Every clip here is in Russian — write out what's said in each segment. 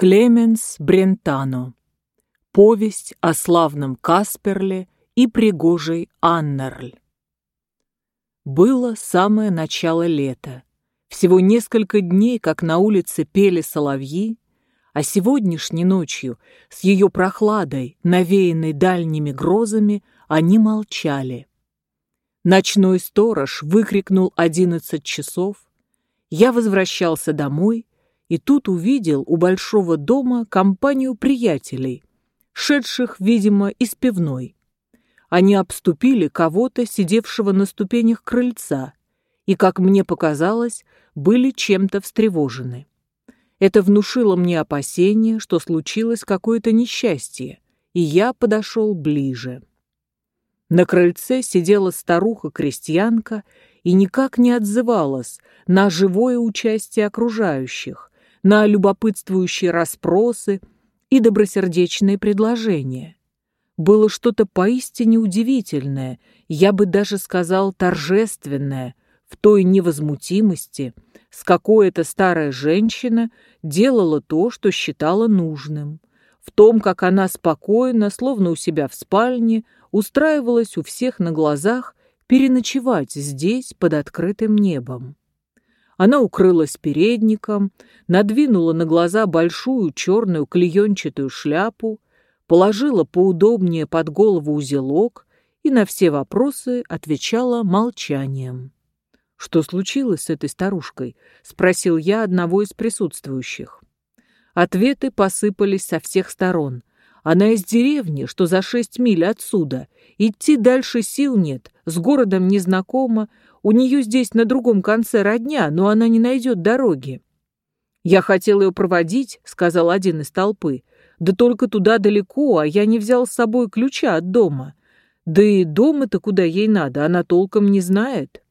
Клеменс Брентано. Повесть о славном Касперле и пригожей Аннерль. Было самое начало лета. Всего несколько дней, как на улице пели соловьи, а сегодняшней ночью, с ее прохладой, навеянной дальними грозами, они молчали. Ночной сторож выкрикнул одиннадцать часов. Я возвращался домой и тут увидел у большого дома компанию приятелей, шедших, видимо, из пивной. Они обступили кого-то, сидевшего на ступенях крыльца, и, как мне показалось, были чем-то встревожены. Это внушило мне опасение, что случилось какое-то несчастье, и я подошел ближе. На крыльце сидела старуха-крестьянка и никак не отзывалась на живое участие окружающих, на любопытствующие расспросы и добросердечные предложения. Было что-то поистине удивительное, я бы даже сказал торжественное, в той невозмутимости, с какой эта старая женщина делала то, что считала нужным, в том, как она спокойно, словно у себя в спальне, устраивалась у всех на глазах переночевать здесь под открытым небом. Она укрылась передником, надвинула на глаза большую черную клеенчатую шляпу, положила поудобнее под голову узелок и на все вопросы отвечала молчанием. «Что случилось с этой старушкой?» — спросил я одного из присутствующих. Ответы посыпались со всех сторон. Она из деревни, что за шесть миль отсюда. Идти дальше сил нет, с городом не знакома, у нее здесь на другом конце родня, но она не найдет дороги. «Я хотел ее проводить», — сказал один из толпы. «Да только туда далеко, а я не взял с собой ключа от дома. Да и дома-то куда ей надо, она толком не знает».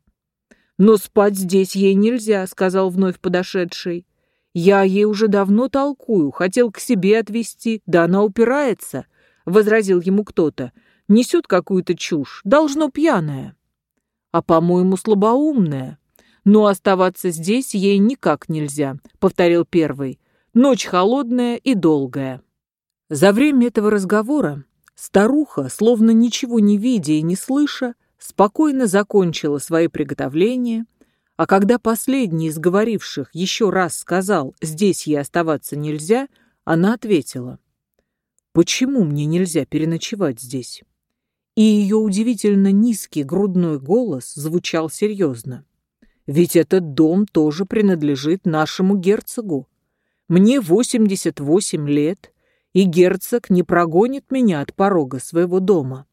«Но спать здесь ей нельзя», — сказал вновь подошедший. «Я ей уже давно толкую, хотел к себе отвезти, да она упирается», — возразил ему кто-то. «Несет какую-то чушь, должно пьяная» а, по-моему, слабоумная. Но оставаться здесь ей никак нельзя, повторил первый. Ночь холодная и долгая. За время этого разговора старуха, словно ничего не видя и не слыша, спокойно закончила свои приготовления, а когда последний из говоривших еще раз сказал «здесь ей оставаться нельзя», она ответила «Почему мне нельзя переночевать здесь?» И ее удивительно низкий грудной голос звучал серьезно. «Ведь этот дом тоже принадлежит нашему герцогу. Мне 88 лет, и герцог не прогонит меня от порога своего дома.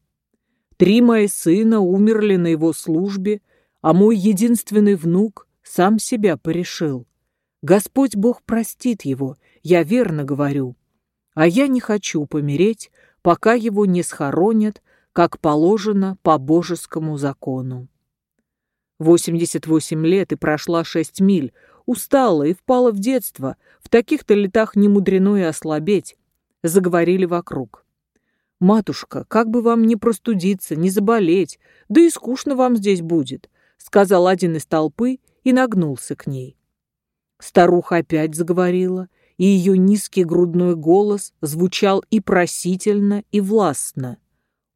Три мои сына умерли на его службе, а мой единственный внук сам себя порешил. Господь Бог простит его, я верно говорю. А я не хочу помереть, пока его не схоронят как положено по божескому закону. 88 лет и прошла 6 миль, устала и впала в детство, в таких-то летах не мудрено и ослабеть, заговорили вокруг. «Матушка, как бы вам не простудиться, не заболеть, да и скучно вам здесь будет», сказал один из толпы и нагнулся к ней. Старуха опять заговорила, и ее низкий грудной голос звучал и просительно, и властно.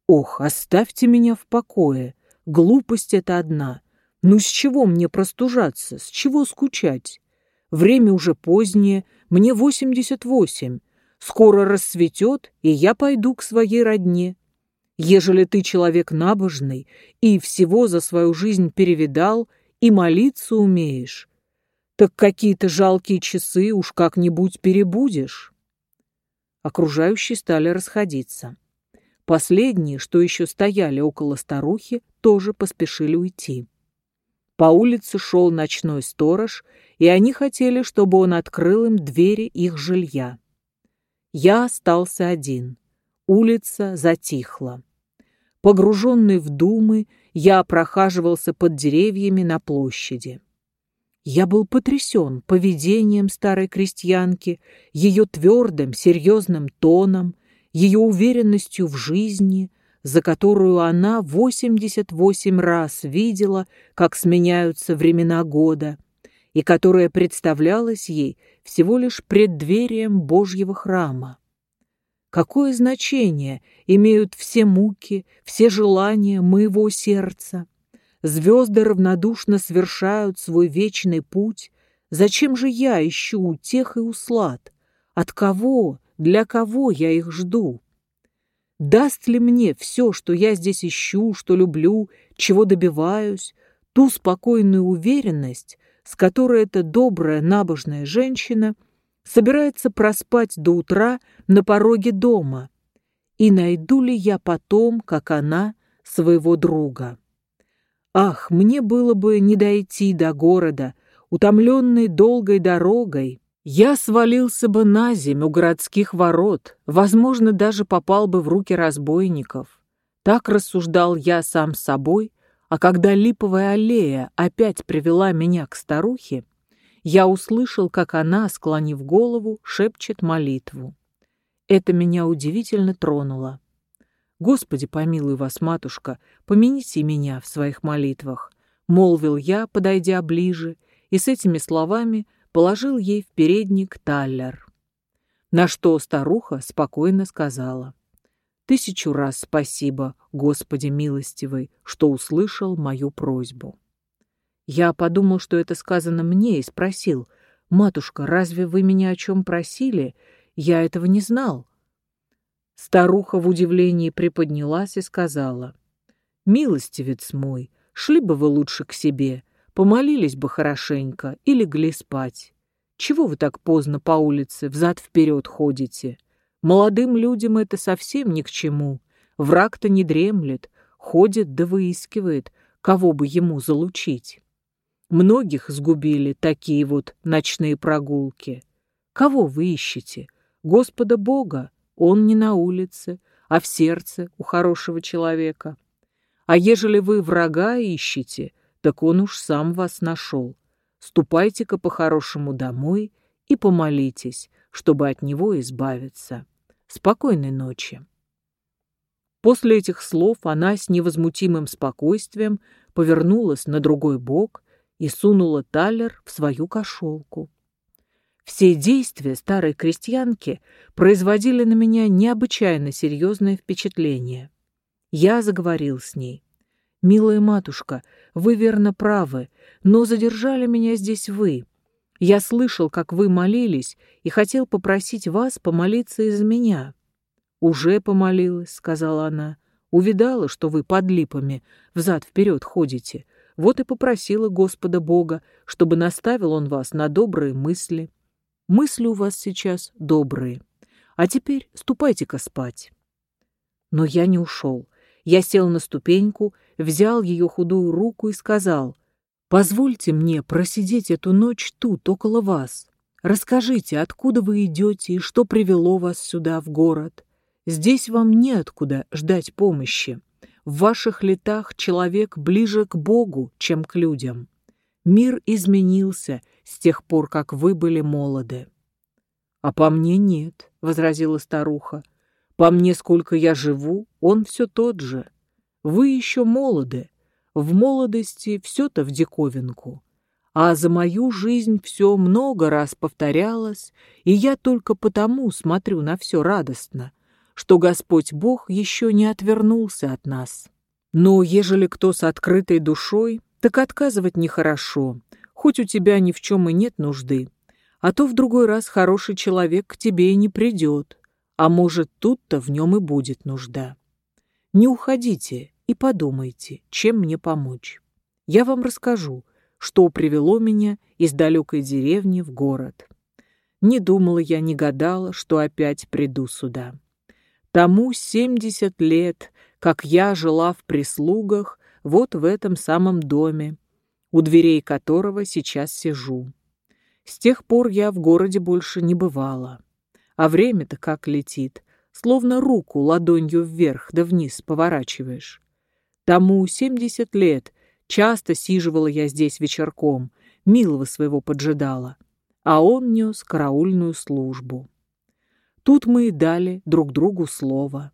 Ох, оставьте меня в покое. Глупость это одна. Ну с чего мне простужаться, с чего скучать? Время уже позднее, мне восемьдесят восемь. Скоро рассветет, и я пойду к своей родне. Ежели ты человек набожный и всего за свою жизнь перевидал и молиться умеешь, так какие-то жалкие часы уж как-нибудь перебудешь. Окружающие стали расходиться. Последние, что еще стояли около старухи, тоже поспешили уйти. По улице шел ночной сторож, и они хотели, чтобы он открыл им двери их жилья. Я остался один. Улица затихла. Погруженный в думы, я прохаживался под деревьями на площади. Я был потрясен поведением старой крестьянки, ее твердым, серьезным тоном, ее уверенностью в жизни, за которую она 88 раз видела, как сменяются времена года, и которая представлялась ей всего лишь преддверием Божьего храма. Какое значение имеют все муки, все желания моего сердца? Звезды равнодушно совершают свой вечный путь. Зачем же я ищу утех и услад? От кого, для кого я их жду? Даст ли мне все, что я здесь ищу, что люблю, чего добиваюсь, ту спокойную уверенность, с которой эта добрая набожная женщина – собирается проспать до утра на пороге дома, и найду ли я потом, как она, своего друга. Ах, мне было бы не дойти до города, утомленной долгой дорогой. Я свалился бы на земь у городских ворот, возможно, даже попал бы в руки разбойников. Так рассуждал я сам с собой, а когда липовая аллея опять привела меня к старухе, я услышал, как она, склонив голову, шепчет молитву. Это меня удивительно тронуло. «Господи, помилуй вас, матушка, помяните меня в своих молитвах», — молвил я, подойдя ближе, и с этими словами положил ей в передник таллер. На что старуха спокойно сказала. «Тысячу раз спасибо, Господи милостивый, что услышал мою просьбу». Я подумал, что это сказано мне, и спросил, «Матушка, разве вы меня о чем просили? Я этого не знал». Старуха в удивлении приподнялась и сказала, «Милостивец мой, шли бы вы лучше к себе, помолились бы хорошенько и легли спать. Чего вы так поздно по улице взад-вперед ходите? Молодым людям это совсем ни к чему. Враг-то не дремлет, ходит да выискивает, кого бы ему залучить». Многих сгубили такие вот ночные прогулки. Кого вы ищете? Господа Бога. Он не на улице, а в сердце у хорошего человека. А ежели вы врага ищете, так он уж сам вас нашел. Ступайте-ка по-хорошему домой и помолитесь, чтобы от него избавиться. Спокойной ночи. После этих слов она с невозмутимым спокойствием повернулась на другой бок и сунула талер в свою кошелку. Все действия старой крестьянки производили на меня необычайно серьезное впечатление. Я заговорил с ней. «Милая матушка, вы верно правы, но задержали меня здесь вы. Я слышал, как вы молились, и хотел попросить вас помолиться из-за меня». «Уже помолилась», — сказала она. «Увидала, что вы под липами взад-вперед ходите. Вот и попросила Господа Бога, чтобы наставил Он вас на добрые мысли. Мысли у вас сейчас добрые. А теперь ступайте-ка спать. Но я не ушел. Я сел на ступеньку, взял ее худую руку и сказал, «Позвольте мне просидеть эту ночь тут, около вас. Расскажите, откуда вы идете и что привело вас сюда, в город. Здесь вам неоткуда ждать помощи. В ваших летах человек ближе к Богу, чем к людям. Мир изменился с тех пор, как вы были молоды. — А по мне нет, — возразила старуха. — По мне, сколько я живу, он все тот же. Вы еще молоды. В молодости все-то в диковинку. А за мою жизнь все много раз повторялось, и я только потому смотрю на все радостно — что Господь Бог еще не отвернулся от нас. Но ежели кто с открытой душой, так отказывать нехорошо, хоть у тебя ни в чем и нет нужды. А то в другой раз хороший человек к тебе и не придет, а может, тут-то в нем и будет нужда. Не уходите и подумайте, чем мне помочь. Я вам расскажу, что привело меня из далекой деревни в город. Не думала я, не гадала, что опять приду сюда. Тому семьдесят лет, как я жила в прислугах вот в этом самом доме, у дверей которого сейчас сижу. С тех пор я в городе больше не бывала. А время-то как летит, словно руку ладонью вверх да вниз поворачиваешь. Тому семьдесят лет, часто сиживала я здесь вечерком, милого своего поджидала, а он нес караульную службу. Тут мы и дали друг другу слово.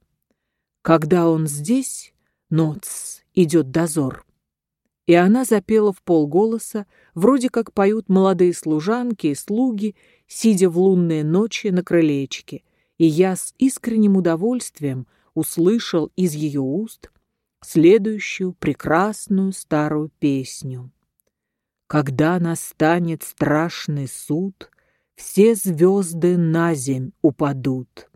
Когда он здесь, ноц, идет дозор. И она запела в полголоса, вроде как поют молодые служанки и слуги, сидя в лунные ночи на крылечке, и я с искренним удовольствием услышал из ее уст следующую прекрасную старую песню. Когда настанет страшный суд, все звезды на земь упадут.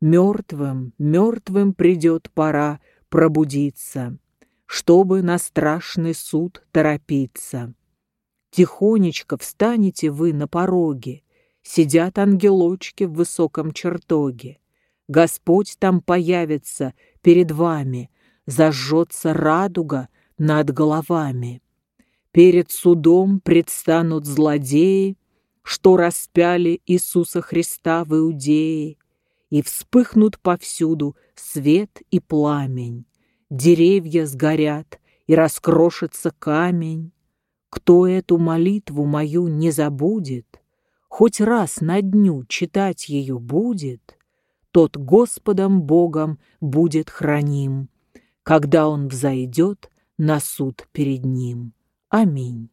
Мертвым, мертвым придет пора пробудиться, чтобы на страшный суд торопиться. Тихонечко встанете вы на пороге, сидят ангелочки в высоком чертоге. Господь там появится перед вами, зажжется радуга над головами. Перед судом предстанут злодеи, что распяли Иисуса Христа в Иудее, и вспыхнут повсюду свет и пламень, деревья сгорят, и раскрошится камень. Кто эту молитву мою не забудет, хоть раз на дню читать ее будет, тот Господом Богом будет храним, когда он взойдет на суд перед ним. Аминь.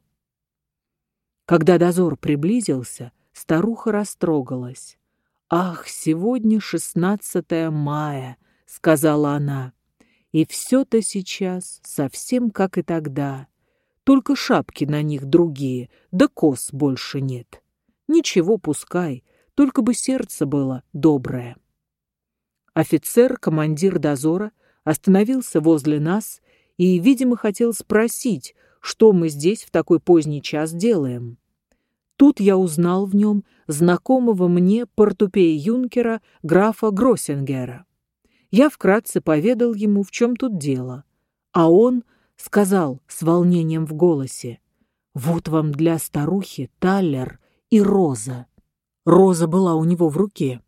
Когда дозор приблизился, старуха растрогалась. «Ах, сегодня шестнадцатое мая», — сказала она, — «и все-то сейчас совсем как и тогда, только шапки на них другие, да кос больше нет. Ничего, пускай, только бы сердце было доброе». Офицер, командир дозора, остановился возле нас и, видимо, хотел спросить, что мы здесь в такой поздний час делаем. Тут я узнал в нем знакомого мне портупея юнкера графа Гроссингера. Я вкратце поведал ему, в чем тут дело, а он сказал с волнением в голосе, «Вот вам для старухи таллер и роза». Роза была у него в руке.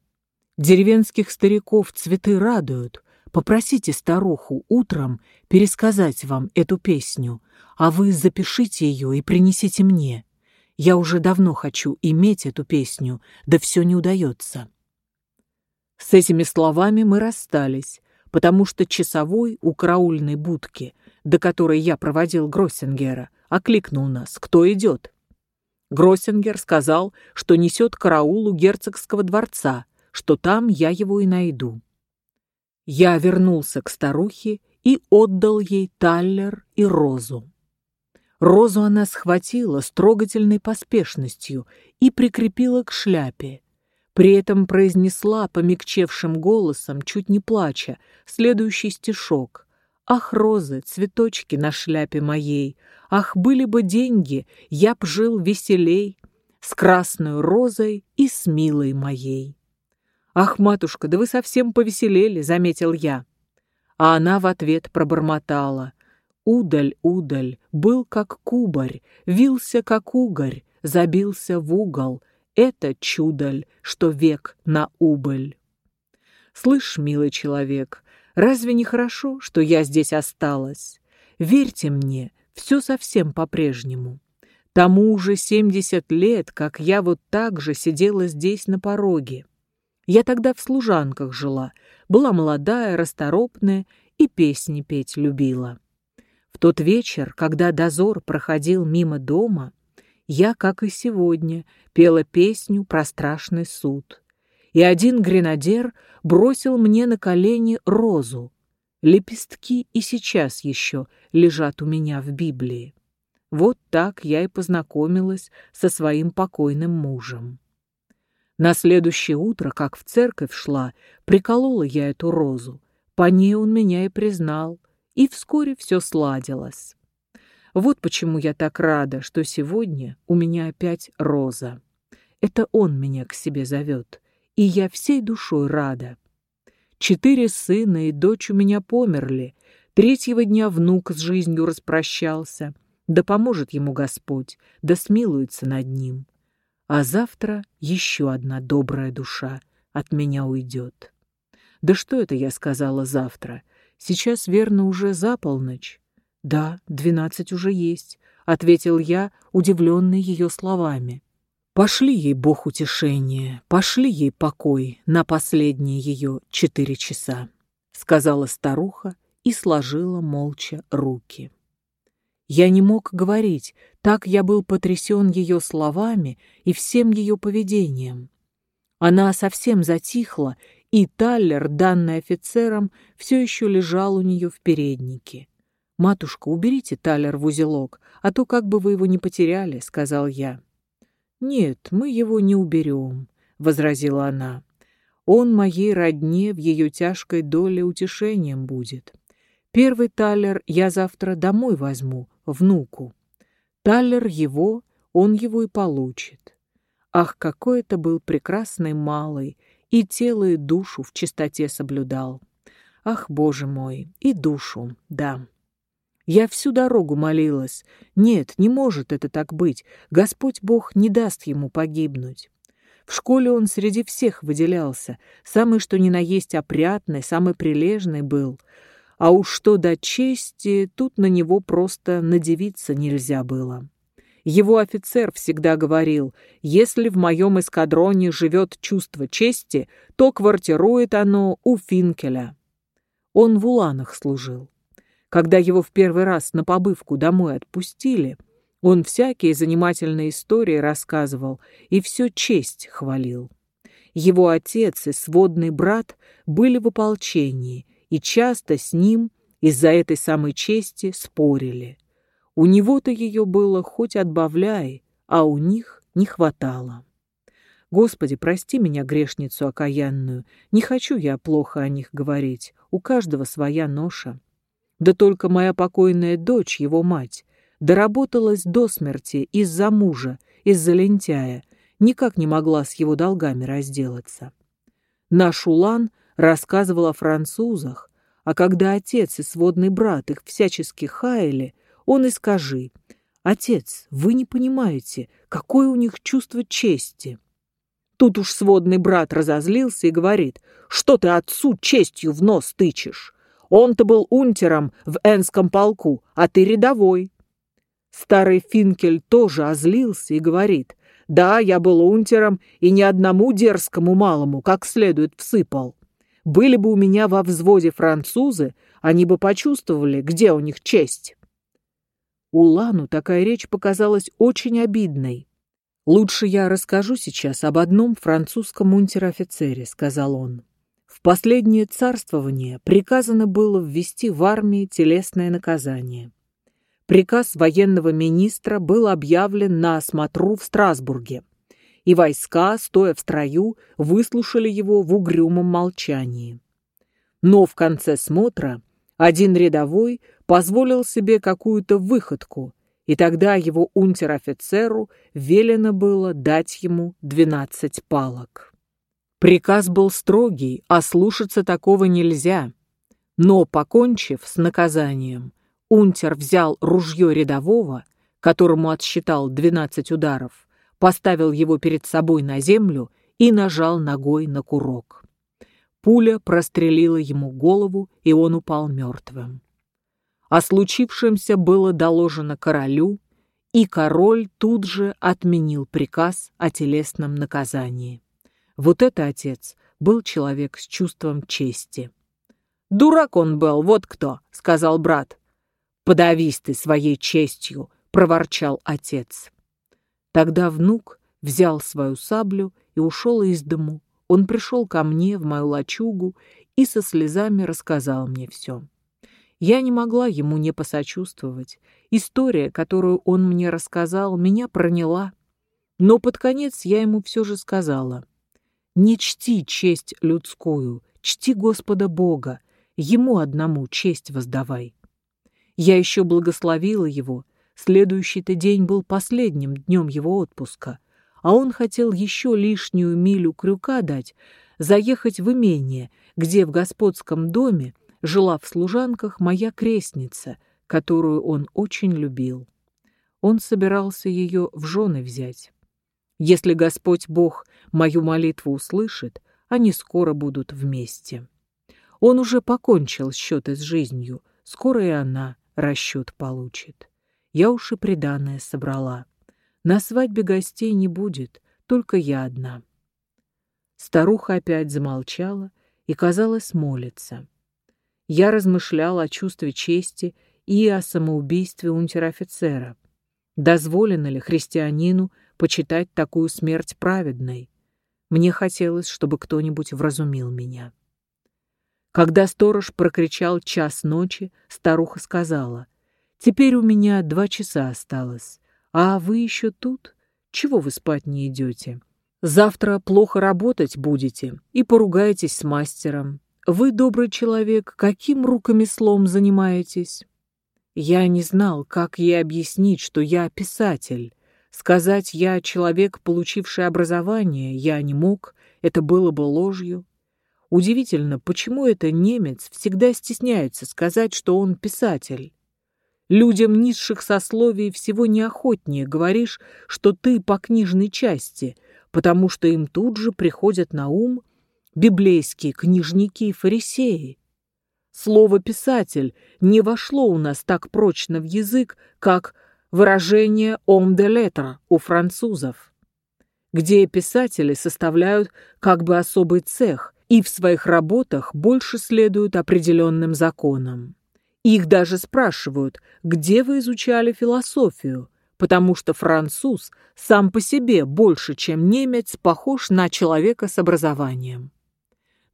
Деревенских стариков цветы радуют, Попросите старуху утром пересказать вам эту песню, а вы запишите ее и принесите мне. Я уже давно хочу иметь эту песню, да все не удается». С этими словами мы расстались, потому что часовой у караульной будки, до которой я проводил Гроссингера, окликнул нас, кто идет. Гроссингер сказал, что несет караулу герцогского дворца, что там я его и найду. Я вернулся к старухе и отдал ей таллер и розу. Розу она схватила с трогательной поспешностью и прикрепила к шляпе. При этом произнесла помягчевшим голосом, чуть не плача, следующий стишок. «Ах, розы, цветочки на шляпе моей! Ах, были бы деньги, я б жил веселей, с красной розой и с милой моей!» «Ах, матушка, да вы совсем повеселели», — заметил я. А она в ответ пробормотала. «Удаль, удаль, был как кубарь, вился как угорь, забился в угол. Это чудаль, что век на убыль». «Слышь, милый человек, разве не хорошо, что я здесь осталась? Верьте мне, все совсем по-прежнему». Тому уже семьдесят лет, как я вот так же сидела здесь на пороге. Я тогда в служанках жила, была молодая, расторопная и песни петь любила. В тот вечер, когда дозор проходил мимо дома, я, как и сегодня, пела песню про страшный суд. И один гренадер бросил мне на колени розу. Лепестки и сейчас еще лежат у меня в Библии. Вот так я и познакомилась со своим покойным мужем. На следующее утро, как в церковь шла, приколола я эту розу. По ней он меня и признал, и вскоре все сладилось. Вот почему я так рада, что сегодня у меня опять роза. Это он меня к себе зовет, и я всей душой рада. Четыре сына и дочь у меня померли, третьего дня внук с жизнью распрощался. Да поможет ему Господь, да смилуется над ним а завтра еще одна добрая душа от меня уйдет. Да что это я сказала завтра? Сейчас, верно, уже за полночь. Да, двенадцать уже есть, — ответил я, удивленный ее словами. Пошли ей Бог утешение, пошли ей покой на последние ее четыре часа, — сказала старуха и сложила молча руки. Я не мог говорить, так я был потрясен ее словами и всем ее поведением. Она совсем затихла, и Таллер, данный офицером, все еще лежал у нее в переднике. «Матушка, уберите Таллер в узелок, а то как бы вы его не потеряли», — сказал я. «Нет, мы его не уберем», — возразила она. «Он моей родне в ее тяжкой доле утешением будет. Первый талер я завтра домой возьму, внуку. Талер его, он его и получит. Ах, какой это был прекрасный малый, и тело, и душу в чистоте соблюдал. Ах, Боже мой, и душу, да». Я всю дорогу молилась. Нет, не может это так быть. Господь Бог не даст ему погибнуть. В школе он среди всех выделялся. Самый что ни на есть опрятный, самый прилежный был. А уж что до чести, тут на него просто надевиться нельзя было. Его офицер всегда говорил, если в моем эскадроне живет чувство чести, то квартирует оно у Финкеля. Он в Уланах служил. Когда его в первый раз на побывку домой отпустили, он всякие занимательные истории рассказывал и все честь хвалил. Его отец и сводный брат были в ополчении и часто с ним из-за этой самой чести спорили. У него-то ее было хоть отбавляй, а у них не хватало. Господи, прости меня, грешницу окаянную, не хочу я плохо о них говорить, у каждого своя ноша. Да только моя покойная дочь, его мать, доработалась до смерти из-за мужа, из-за лентяя, никак не могла с его долгами разделаться. Наш Улан рассказывал о французах, а когда отец и сводный брат их всячески хаяли, он и скажи, «Отец, вы не понимаете, какое у них чувство чести». Тут уж сводный брат разозлился и говорит, «Что ты отцу честью в нос тычешь? Он-то был унтером в Энском полку, а ты рядовой. Старый Финкель тоже озлился и говорит, да, я был унтером и ни одному дерзкому малому как следует всыпал. Были бы у меня во взводе французы, они бы почувствовали, где у них честь. Улану такая речь показалась очень обидной. «Лучше я расскажу сейчас об одном французском унтер-офицере», — сказал он. В последнее царствование приказано было ввести в армии телесное наказание. Приказ военного министра был объявлен на осмотру в Страсбурге, и войска, стоя в строю, выслушали его в угрюмом молчании. Но в конце смотра один рядовой позволил себе какую-то выходку, и тогда его унтер-офицеру велено было дать ему двенадцать палок. Приказ был строгий, а слушаться такого нельзя. Но, покончив с наказанием, унтер взял ружье рядового, которому отсчитал двенадцать ударов, поставил его перед собой на землю и нажал ногой на курок. Пуля прострелила ему голову, и он упал мертвым. О случившемся было доложено королю, и король тут же отменил приказ о телесном наказании. Вот это отец был человек с чувством чести. «Дурак он был, вот кто», — сказал брат. «Подавись ты своей честью», — проворчал отец. Тогда внук взял свою саблю и ушел из дому. Он пришел ко мне в мою лачугу и со слезами рассказал мне все. Я не могла ему не посочувствовать. История, которую он мне рассказал, меня проняла. Но под конец я ему все же сказала — не чти честь людскую, чти Господа Бога, Ему одному честь воздавай. Я еще благословила его, следующий-то день был последним днем его отпуска, а он хотел еще лишнюю милю крюка дать, заехать в имение, где в господском доме жила в служанках моя крестница, которую он очень любил. Он собирался ее в жены взять. Если Господь Бог мою молитву услышит, они скоро будут вместе. Он уже покончил счеты с жизнью, скоро и она расчет получит. Я уж и приданное собрала. На свадьбе гостей не будет, только я одна. Старуха опять замолчала и, казалось, молится. Я размышляла о чувстве чести и о самоубийстве унтер-офицера. Дозволено ли христианину почитать такую смерть праведной? Мне хотелось, чтобы кто-нибудь вразумил меня. Когда сторож прокричал час ночи, старуха сказала, «Теперь у меня два часа осталось, а вы еще тут? Чего вы спать не идете? Завтра плохо работать будете и поругаетесь с мастером. Вы, добрый человек, каким рукомеслом занимаетесь?» Я не знал, как ей объяснить, что я писатель. Сказать «я человек, получивший образование» я не мог, это было бы ложью. Удивительно, почему это немец всегда стесняется сказать, что он писатель. Людям низших сословий всего неохотнее говоришь, что ты по книжной части, потому что им тут же приходят на ум библейские книжники и фарисеи. Слово «писатель» не вошло у нас так прочно в язык, как выражение «homme de lettres» у французов, где писатели составляют как бы особый цех и в своих работах больше следуют определенным законам. Их даже спрашивают, где вы изучали философию, потому что француз сам по себе больше, чем немец, похож на человека с образованием.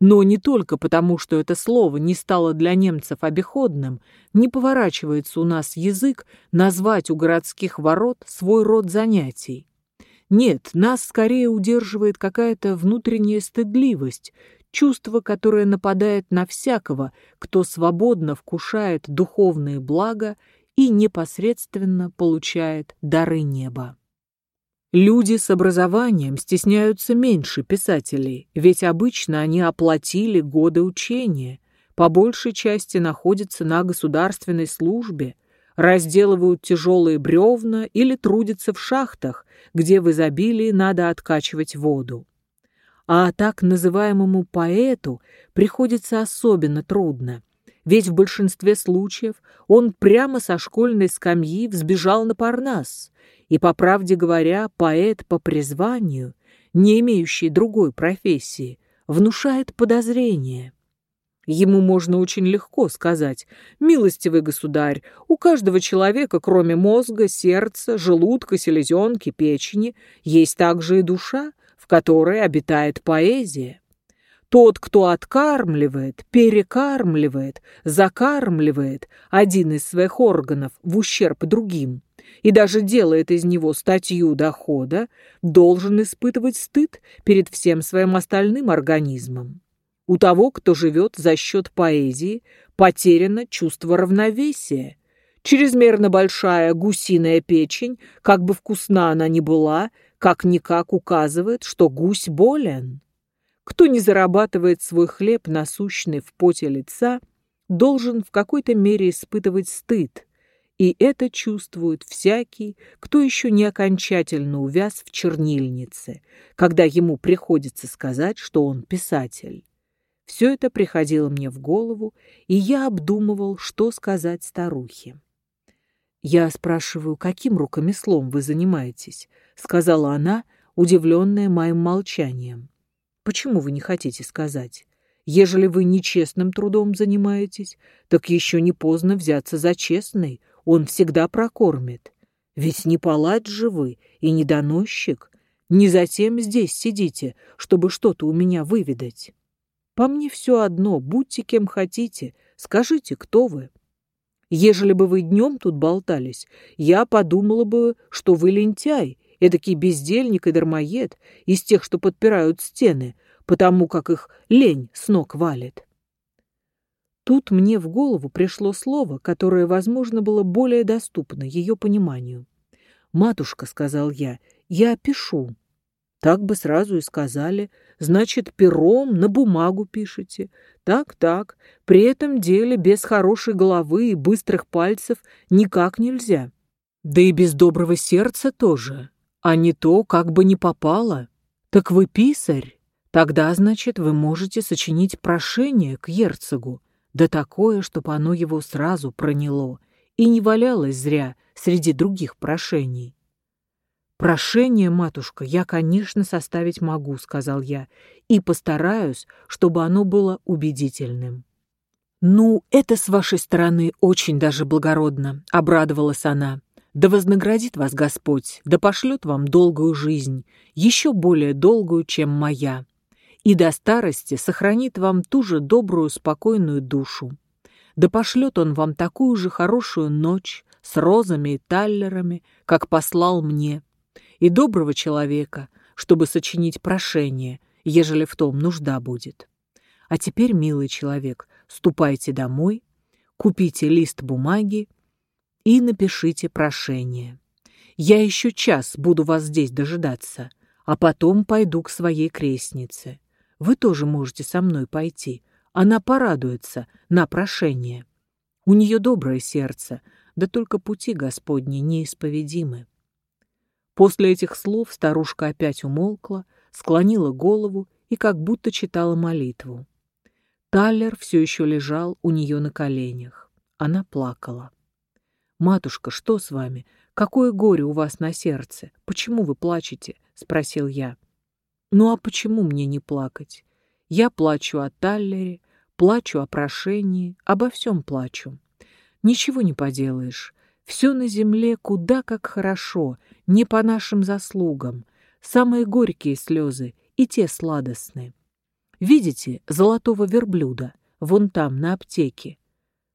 Но не только потому, что это слово не стало для немцев обиходным, не поворачивается у нас язык назвать у городских ворот свой род занятий. Нет, нас скорее удерживает какая-то внутренняя стыдливость, чувство, которое нападает на всякого, кто свободно вкушает духовные блага и непосредственно получает дары неба. Люди с образованием стесняются меньше писателей, ведь обычно они оплатили годы учения, по большей части находятся на государственной службе, разделывают тяжелые бревна или трудятся в шахтах, где в изобилии надо откачивать воду. А так называемому поэту приходится особенно трудно, ведь в большинстве случаев он прямо со школьной скамьи взбежал на Парнас – и, по правде говоря, поэт по призванию, не имеющий другой профессии, внушает подозрение. Ему можно очень легко сказать «Милостивый государь, у каждого человека, кроме мозга, сердца, желудка, селезенки, печени, есть также и душа, в которой обитает поэзия. Тот, кто откармливает, перекармливает, закармливает один из своих органов в ущерб другим, и даже делает из него статью дохода, должен испытывать стыд перед всем своим остальным организмом. У того, кто живет за счет поэзии, потеряно чувство равновесия. Чрезмерно большая гусиная печень, как бы вкусна она ни была, как-никак указывает, что гусь болен. Кто не зарабатывает свой хлеб насущный в поте лица, должен в какой-то мере испытывать стыд – и это чувствует всякий, кто еще не окончательно увяз в чернильнице, когда ему приходится сказать, что он писатель. Все это приходило мне в голову, и я обдумывал, что сказать старухе. «Я спрашиваю, каким рукомеслом вы занимаетесь?» — сказала она, удивленная моим молчанием. «Почему вы не хотите сказать? Ежели вы нечестным трудом занимаетесь, так еще не поздно взяться за честный, он всегда прокормит. Ведь не палач же вы и не доносчик. Не затем здесь сидите, чтобы что-то у меня выведать. По мне все одно, будьте кем хотите, скажите, кто вы. Ежели бы вы днем тут болтались, я подумала бы, что вы лентяй, эдакий бездельник и дармоед из тех, что подпирают стены, потому как их лень с ног валит. Тут мне в голову пришло слово, которое, возможно, было более доступно ее пониманию. «Матушка», — сказал я, — «я пишу». Так бы сразу и сказали. Значит, пером на бумагу пишете. Так-так. При этом деле без хорошей головы и быстрых пальцев никак нельзя. Да и без доброго сердца тоже. А не то, как бы не попало. Так вы писарь. Тогда, значит, вы можете сочинить прошение к герцогу да такое, чтобы оно его сразу проняло и не валялось зря среди других прошений. «Прошение, матушка, я, конечно, составить могу», — сказал я, «и постараюсь, чтобы оно было убедительным». «Ну, это с вашей стороны очень даже благородно», — обрадовалась она. «Да вознаградит вас Господь, да пошлет вам долгую жизнь, еще более долгую, чем моя, и до старости сохранит вам ту же добрую, спокойную душу. Да пошлет он вам такую же хорошую ночь с розами и таллерами, как послал мне, и доброго человека, чтобы сочинить прошение, ежели в том нужда будет. А теперь, милый человек, ступайте домой, купите лист бумаги и напишите прошение. Я еще час буду вас здесь дожидаться, а потом пойду к своей крестнице. Вы тоже можете со мной пойти. Она порадуется на прошение. У нее доброе сердце, да только пути Господни неисповедимы. После этих слов старушка опять умолкла, склонила голову и как будто читала молитву. Таллер все еще лежал у нее на коленях. Она плакала. «Матушка, что с вами? Какое горе у вас на сердце? Почему вы плачете?» — спросил я. «Ну а почему мне не плакать? Я плачу о Таллере, плачу о прошении, обо всем плачу. Ничего не поделаешь. Все на земле куда как хорошо, не по нашим заслугам. Самые горькие слезы и те сладостные. Видите золотого верблюда, вон там, на аптеке?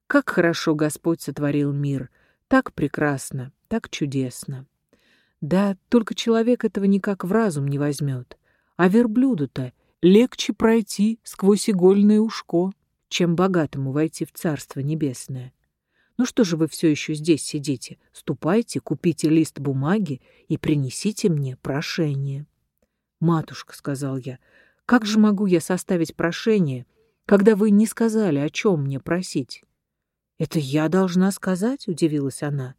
Как хорошо Господь сотворил мир, так прекрасно, так чудесно. Да, только человек этого никак в разум не возьмет. А верблюду-то легче пройти сквозь игольное ушко, чем богатому войти в Царство Небесное. Ну что же вы все еще здесь сидите? Ступайте, купите лист бумаги и принесите мне прошение. «Матушка», — сказал я, — как же могу я составить прошение, когда вы не сказали, о чем мне просить? Это я должна сказать, удивилась она.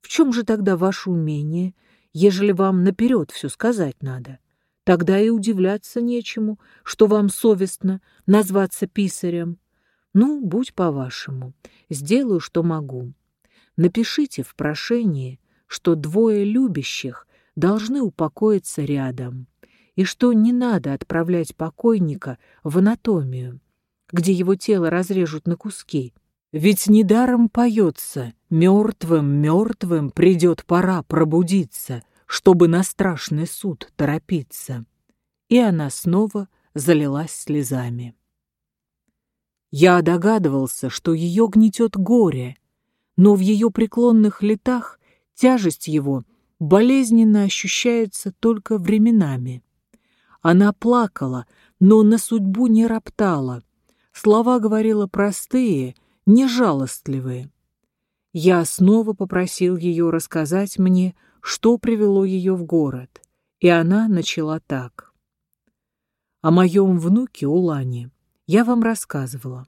В чем же тогда ваше умение, ежели вам наперед все сказать надо? Тогда и удивляться нечему, что вам совестно назваться писарем. Ну, будь по-вашему, сделаю, что могу. Напишите в прошении, что двое любящих должны упокоиться рядом и что не надо отправлять покойника в анатомию, где его тело разрежут на куски. Ведь недаром поется «Мертвым, мертвым придет пора пробудиться, чтобы на страшный суд торопиться». И она снова залилась слезами. Я догадывался, что ее гнетет горе, но в ее преклонных летах тяжесть его болезненно ощущается только временами. Она плакала, но на судьбу не роптала. Слова говорила простые, нежалостливые. Я снова попросил ее рассказать мне, что привело ее в город, и она начала так. О моем внуке Улане я вам рассказывала.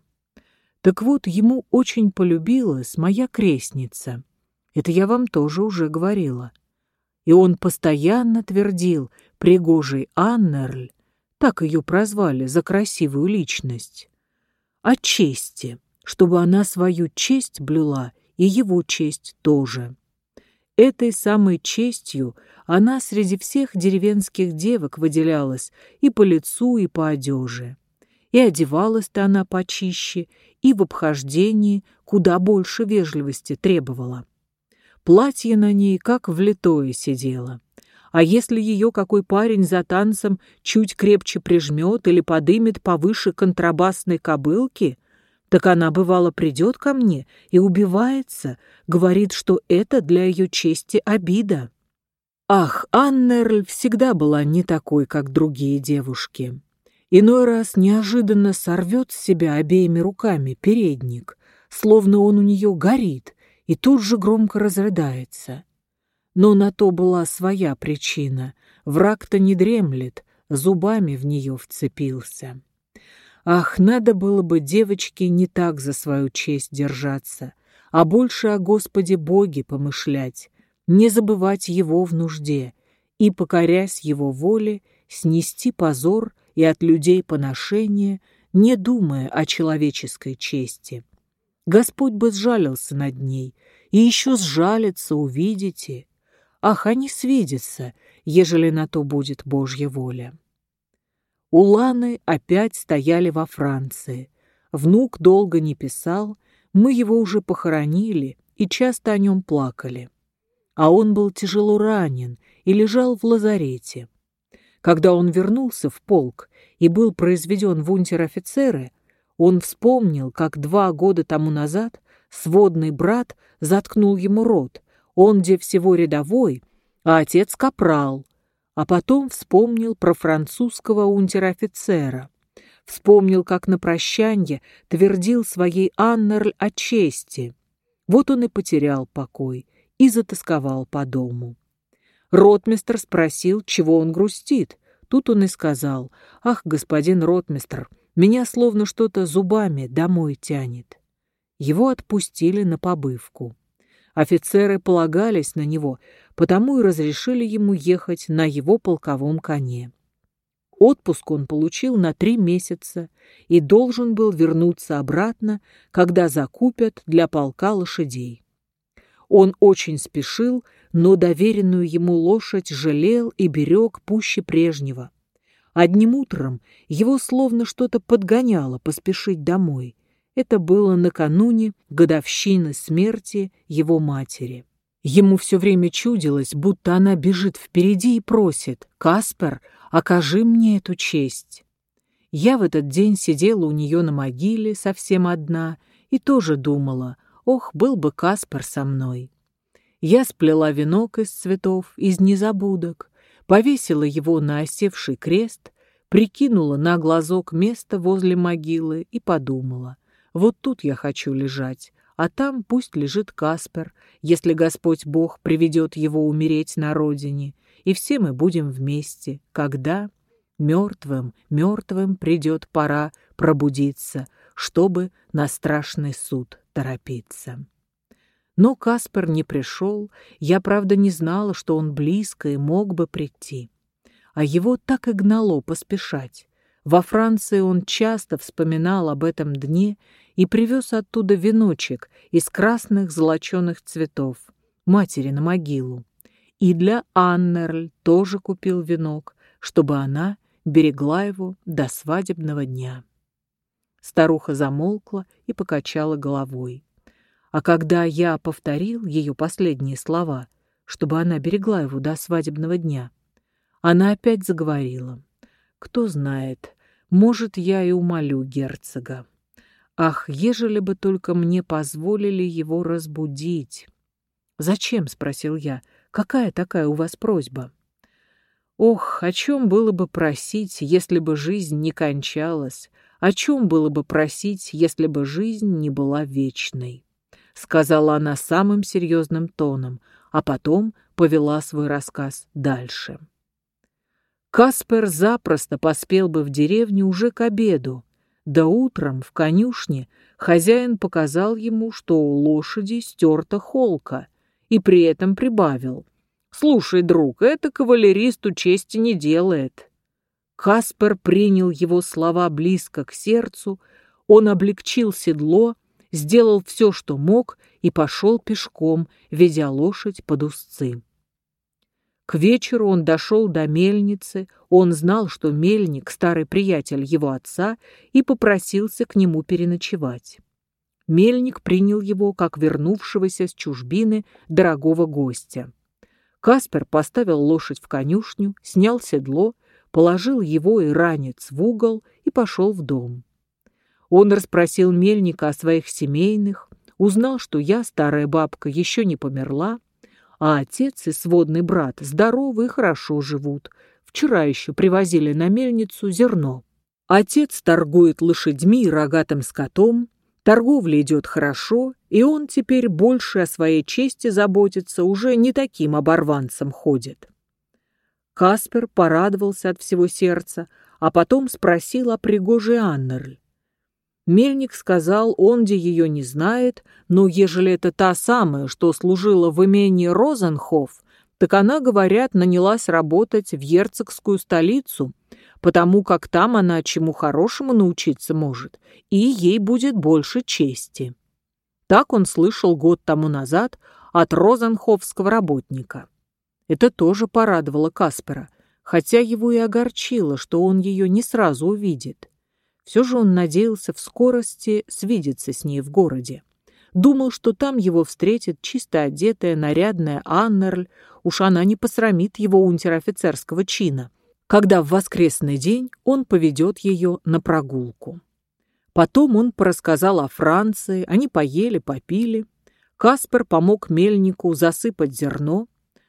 Так вот, ему очень полюбилась моя крестница. Это я вам тоже уже говорила. И он постоянно твердил, пригожий Аннерль, так ее прозвали за красивую личность, о чести, чтобы она свою честь блюла и его честь тоже. Этой самой честью она среди всех деревенских девок выделялась и по лицу, и по одежи. И одевалась-то она почище, и в обхождении куда больше вежливости требовала. Платье на ней как влитое сидело. А если ее какой парень за танцем чуть крепче прижмет или подымет повыше контрабасной кобылки, так она, бывало, придет ко мне и убивается, говорит, что это для ее чести обида. Ах, Аннерль всегда была не такой, как другие девушки. Иной раз неожиданно сорвет с себя обеими руками передник, словно он у нее горит, и тут же громко разрыдается. Но на то была своя причина. Враг-то не дремлет, зубами в нее вцепился. Ах, надо было бы девочке не так за свою честь держаться, а больше о Господе Боге помышлять, не забывать Его в нужде и, покорясь Его воле, снести позор и от людей поношение, не думая о человеческой чести. Господь бы сжалился над ней, и еще сжалится, увидите. Ах, они свидятся, ежели на то будет Божья воля. Уланы опять стояли во Франции. Внук долго не писал, мы его уже похоронили и часто о нем плакали. А он был тяжело ранен и лежал в лазарете. Когда он вернулся в полк и был произведен в унтер-офицеры, он вспомнил, как два года тому назад сводный брат заткнул ему рот, он где всего рядовой, а отец капрал, а потом вспомнил про французского унтер-офицера. Вспомнил, как на прощанье твердил своей Аннерль о чести. Вот он и потерял покой и затасковал по дому. Ротмистр спросил, чего он грустит. Тут он и сказал, «Ах, господин ротмистр, меня словно что-то зубами домой тянет». Его отпустили на побывку. Офицеры полагались на него, потому и разрешили ему ехать на его полковом коне. Отпуск он получил на три месяца и должен был вернуться обратно, когда закупят для полка лошадей. Он очень спешил, но доверенную ему лошадь жалел и берег пуще прежнего. Одним утром его словно что-то подгоняло поспешить домой. Это было накануне годовщины смерти его матери. Ему все время чудилось, будто она бежит впереди и просит «Каспер, окажи мне эту честь». Я в этот день сидела у нее на могиле совсем одна и тоже думала Ох, был бы Каспар со мной. Я сплела венок из цветов, из незабудок, повесила его на осевший крест, прикинула на глазок место возле могилы и подумала. Вот тут я хочу лежать, а там пусть лежит Каспер, если Господь Бог приведет его умереть на родине, и все мы будем вместе, когда мертвым, мертвым придет пора пробудиться, чтобы на страшный суд торопиться. Но Каспер не пришел, я, правда, не знала, что он близко и мог бы прийти. А его так и гнало поспешать. Во Франции он часто вспоминал об этом дне и привез оттуда веночек из красных золоченых цветов, матери на могилу. И для Аннерль тоже купил венок, чтобы она берегла его до свадебного дня. Старуха замолкла и покачала головой. А когда я повторил ее последние слова, чтобы она берегла его до свадебного дня, она опять заговорила. Кто знает, может, я и умолю герцога. Ах, ежели бы только мне позволили его разбудить. «Зачем?» — спросил я. «Какая такая у вас просьба?» Ох, о чем было бы просить, если бы жизнь не кончалась, о чем было бы просить, если бы жизнь не была вечной? Сказала она самым серьезным тоном, а потом повела свой рассказ дальше. Каспер запросто поспел бы в деревню уже к обеду. Да утром в конюшне хозяин показал ему, что у лошади стерта холка, и при этом прибавил. «Слушай, друг, это кавалеристу чести не делает». Каспер принял его слова близко к сердцу, он облегчил седло, сделал все, что мог, и пошел пешком, ведя лошадь под узцы. К вечеру он дошел до мельницы, он знал, что мельник — старый приятель его отца, и попросился к нему переночевать. Мельник принял его, как вернувшегося с чужбины дорогого гостя. Каспер поставил лошадь в конюшню, снял седло положил его и ранец в угол и пошел в дом. Он расспросил мельника о своих семейных, узнал, что я, старая бабка, еще не померла, а отец и сводный брат здоровы и хорошо живут. Вчера еще привозили на мельницу зерно. Отец торгует лошадьми и рогатым скотом, торговля идет хорошо, и он теперь больше о своей чести заботится, уже не таким оборванцем ходит. Каспер порадовался от всего сердца, а потом спросил о пригожей Аннерль. Мельник сказал, он где ее не знает, но ежели это та самая, что служила в имении Розенхоф, так она, говорят, нанялась работать в герцогскую столицу, потому как там она чему хорошему научиться может, и ей будет больше чести. Так он слышал год тому назад от розенхофского работника. Это тоже порадовало Каспера, хотя его и огорчило, что он ее не сразу увидит. Все же он надеялся в скорости свидеться с ней в городе. Думал, что там его встретит чисто одетая, нарядная Аннерль, уж она не посрамит его унтер-офицерского чина, когда в воскресный день он поведет ее на прогулку. Потом он порассказал о Франции, они поели, попили. Каспер помог мельнику засыпать зерно,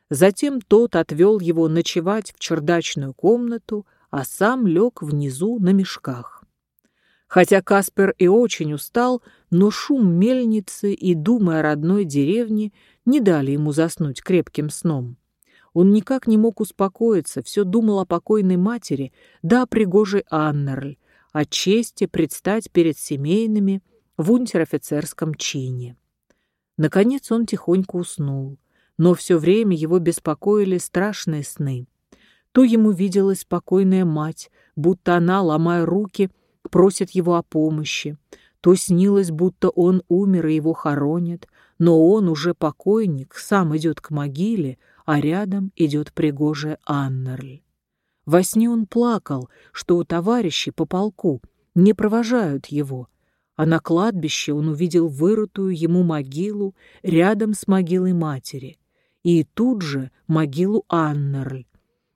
затем тот отвел его ночевать в чердачную комнату, а сам лег внизу на мешках. Хотя Каспер и очень устал, но шум мельницы и думы о родной деревне не дали ему заснуть крепким сном. Он никак не мог успокоиться, все думал о покойной матери, да о пригожей Аннерль, о чести предстать перед семейными в унтер-офицерском чине. Наконец он тихонько уснул, но все время его беспокоили страшные сны. То ему виделась покойная мать, будто она, ломая руки, просит его о помощи, то снилось, будто он умер и его хоронят, но он уже покойник, сам идет к могиле, а рядом идет пригожая Аннерль. Во сне он плакал, что у товарищей по полку не провожают его, а на кладбище он увидел вырытую ему могилу рядом с могилой матери, и тут же могилу Аннерль.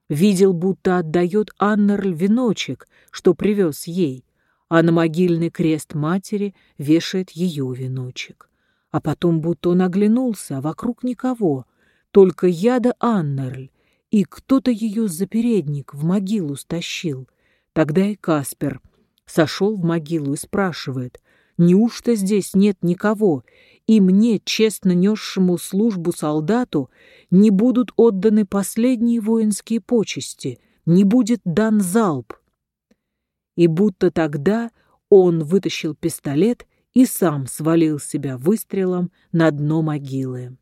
Видел, будто отдает Аннерль веночек, что привез ей, а на могильный крест матери вешает ее веночек. А потом будто он оглянулся, а вокруг никого, только яда Аннерль, и кто-то ее за передник в могилу стащил. Тогда и Каспер сошел в могилу и спрашивает, неужто здесь нет никого, и мне, честно несшему службу солдату, не будут отданы последние воинские почести, не будет дан залп и будто тогда он вытащил пистолет и сам свалил себя выстрелом на дно могилы.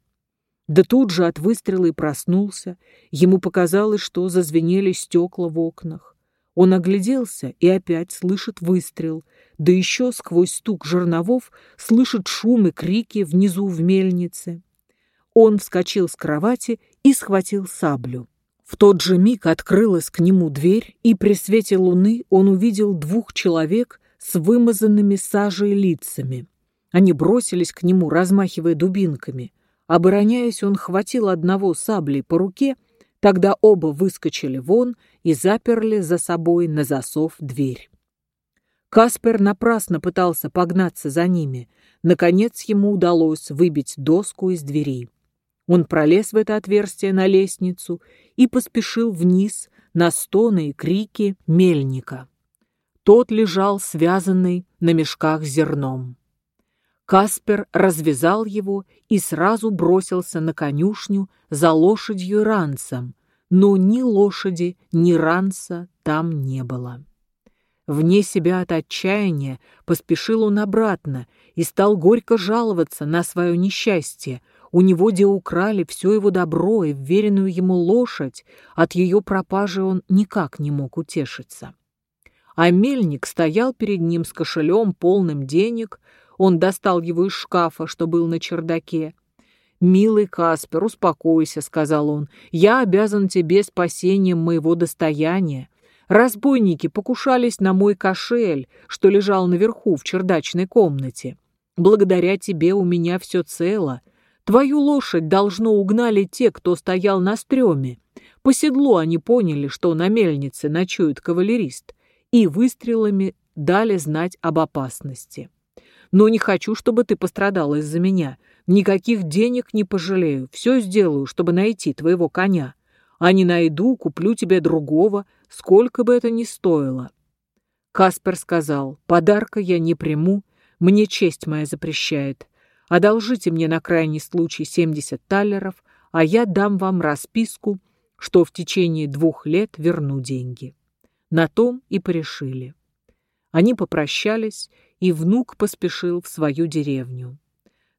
Да тут же от выстрела и проснулся. Ему показалось, что зазвенели стекла в окнах. Он огляделся и опять слышит выстрел, да еще сквозь стук жерновов слышит шум и крики внизу в мельнице. Он вскочил с кровати и схватил саблю. В тот же миг открылась к нему дверь, и при свете луны он увидел двух человек с вымазанными сажей лицами. Они бросились к нему, размахивая дубинками. Обороняясь, он хватил одного саблей по руке, тогда оба выскочили вон и заперли за собой на засов дверь. Каспер напрасно пытался погнаться за ними. Наконец ему удалось выбить доску из двери. Он пролез в это отверстие на лестницу и поспешил вниз на стоны и крики мельника. Тот лежал связанный на мешках зерном. Каспер развязал его и сразу бросился на конюшню за лошадью и ранцем, но ни лошади, ни ранца там не было. Вне себя от отчаяния поспешил он обратно и стал горько жаловаться на свое несчастье, у него где украли все его добро и вверенную ему лошадь, от ее пропажи он никак не мог утешиться. А мельник стоял перед ним с кошелем, полным денег, он достал его из шкафа, что был на чердаке. «Милый Каспер, успокойся», — сказал он, — «я обязан тебе спасением моего достояния. Разбойники покушались на мой кошель, что лежал наверху в чердачной комнате. Благодаря тебе у меня все цело, Твою лошадь должно угнали те, кто стоял на стреме. По седлу они поняли, что на мельнице ночует кавалерист, и выстрелами дали знать об опасности. Но не хочу, чтобы ты пострадал из-за меня. Никаких денег не пожалею. Все сделаю, чтобы найти твоего коня. А не найду, куплю тебе другого, сколько бы это ни стоило. Каспер сказал, подарка я не приму, мне честь моя запрещает. Одолжите мне на крайний случай 70 талеров, а я дам вам расписку, что в течение двух лет верну деньги. На том и порешили. Они попрощались, и внук поспешил в свою деревню.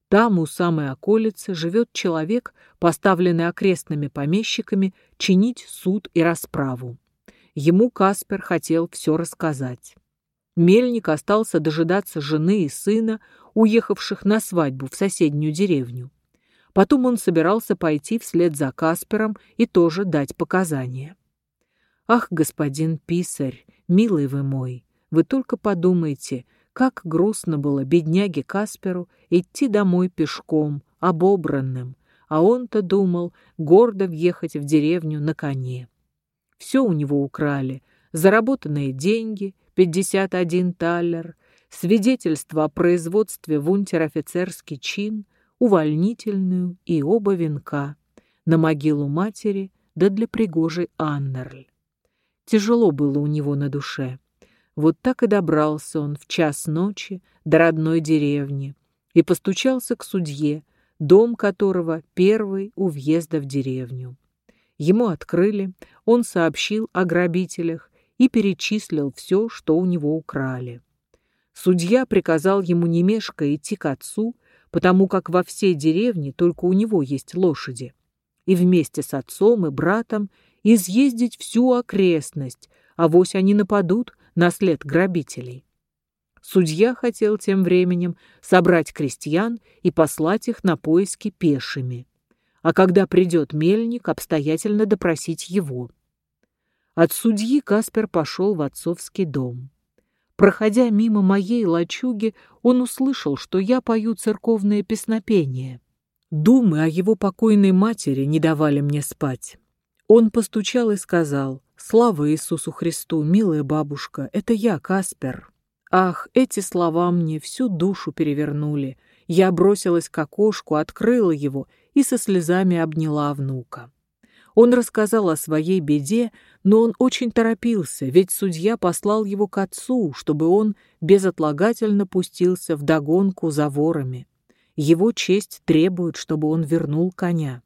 Там, у самой околицы, живет человек, поставленный окрестными помещиками чинить суд и расправу. Ему Каспер хотел все рассказать. Мельник остался дожидаться жены и сына, уехавших на свадьбу в соседнюю деревню. Потом он собирался пойти вслед за Каспером и тоже дать показания. «Ах, господин писарь, милый вы мой, Вы только подумайте, как грустно было бедняге Касперу идти домой пешком, обобранным, а он-то думал гордо въехать в деревню на коне. Все у него украли, заработанные деньги, 51 таллер, свидетельство о производстве в унтер-офицерский чин, увольнительную и оба венка на могилу матери да для пригожей Аннерль. Тяжело было у него на душе. Вот так и добрался он в час ночи до родной деревни и постучался к судье, дом которого первый у въезда в деревню. Ему открыли, он сообщил о грабителях и перечислил все, что у него украли. Судья приказал ему не мешкая идти к отцу, потому как во всей деревне только у него есть лошади, и вместе с отцом и братом изъездить всю окрестность, а вось они нападут на след грабителей. Судья хотел тем временем собрать крестьян и послать их на поиски пешими, а когда придет мельник, обстоятельно допросить его. От судьи Каспер пошел в отцовский дом. Проходя мимо моей лачуги, он услышал, что я пою церковное песнопение. Думы о его покойной матери не давали мне спать. Он постучал и сказал, «Слава Иисусу Христу, милая бабушка, это я, Каспер». Ах, эти слова мне всю душу перевернули. Я бросилась к окошку, открыла его и со слезами обняла внука. Он рассказал о своей беде, но он очень торопился, ведь судья послал его к отцу, чтобы он безотлагательно пустился в догонку за ворами. Его честь требует, чтобы он вернул коня.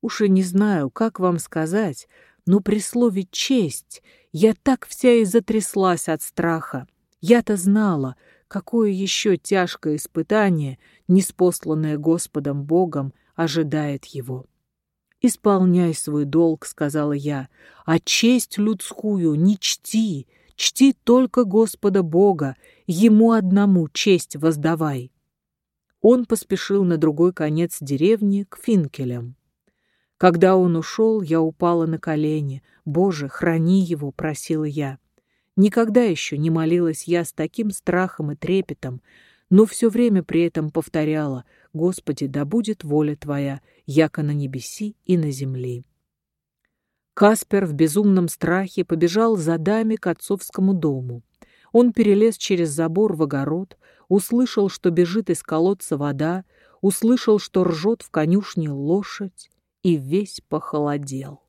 Уж и не знаю, как вам сказать, но при слове «честь» я так вся и затряслась от страха. Я-то знала, какое еще тяжкое испытание, неспосланное Господом Богом, ожидает его. «Исполняй свой долг», — сказала я, — «а честь людскую не чти, чти только Господа Бога, Ему одному честь воздавай». Он поспешил на другой конец деревни к Финкелям. Когда он ушел, я упала на колени. «Боже, храни его!» — просила я. Никогда еще не молилась я с таким страхом и трепетом, но все время при этом повторяла «Господи, да будет воля Твоя, яко на небеси и на земли». Каспер в безумном страхе побежал за дами к отцовскому дому. Он перелез через забор в огород, услышал, что бежит из колодца вода, услышал, что ржет в конюшне лошадь, и весь похолодел.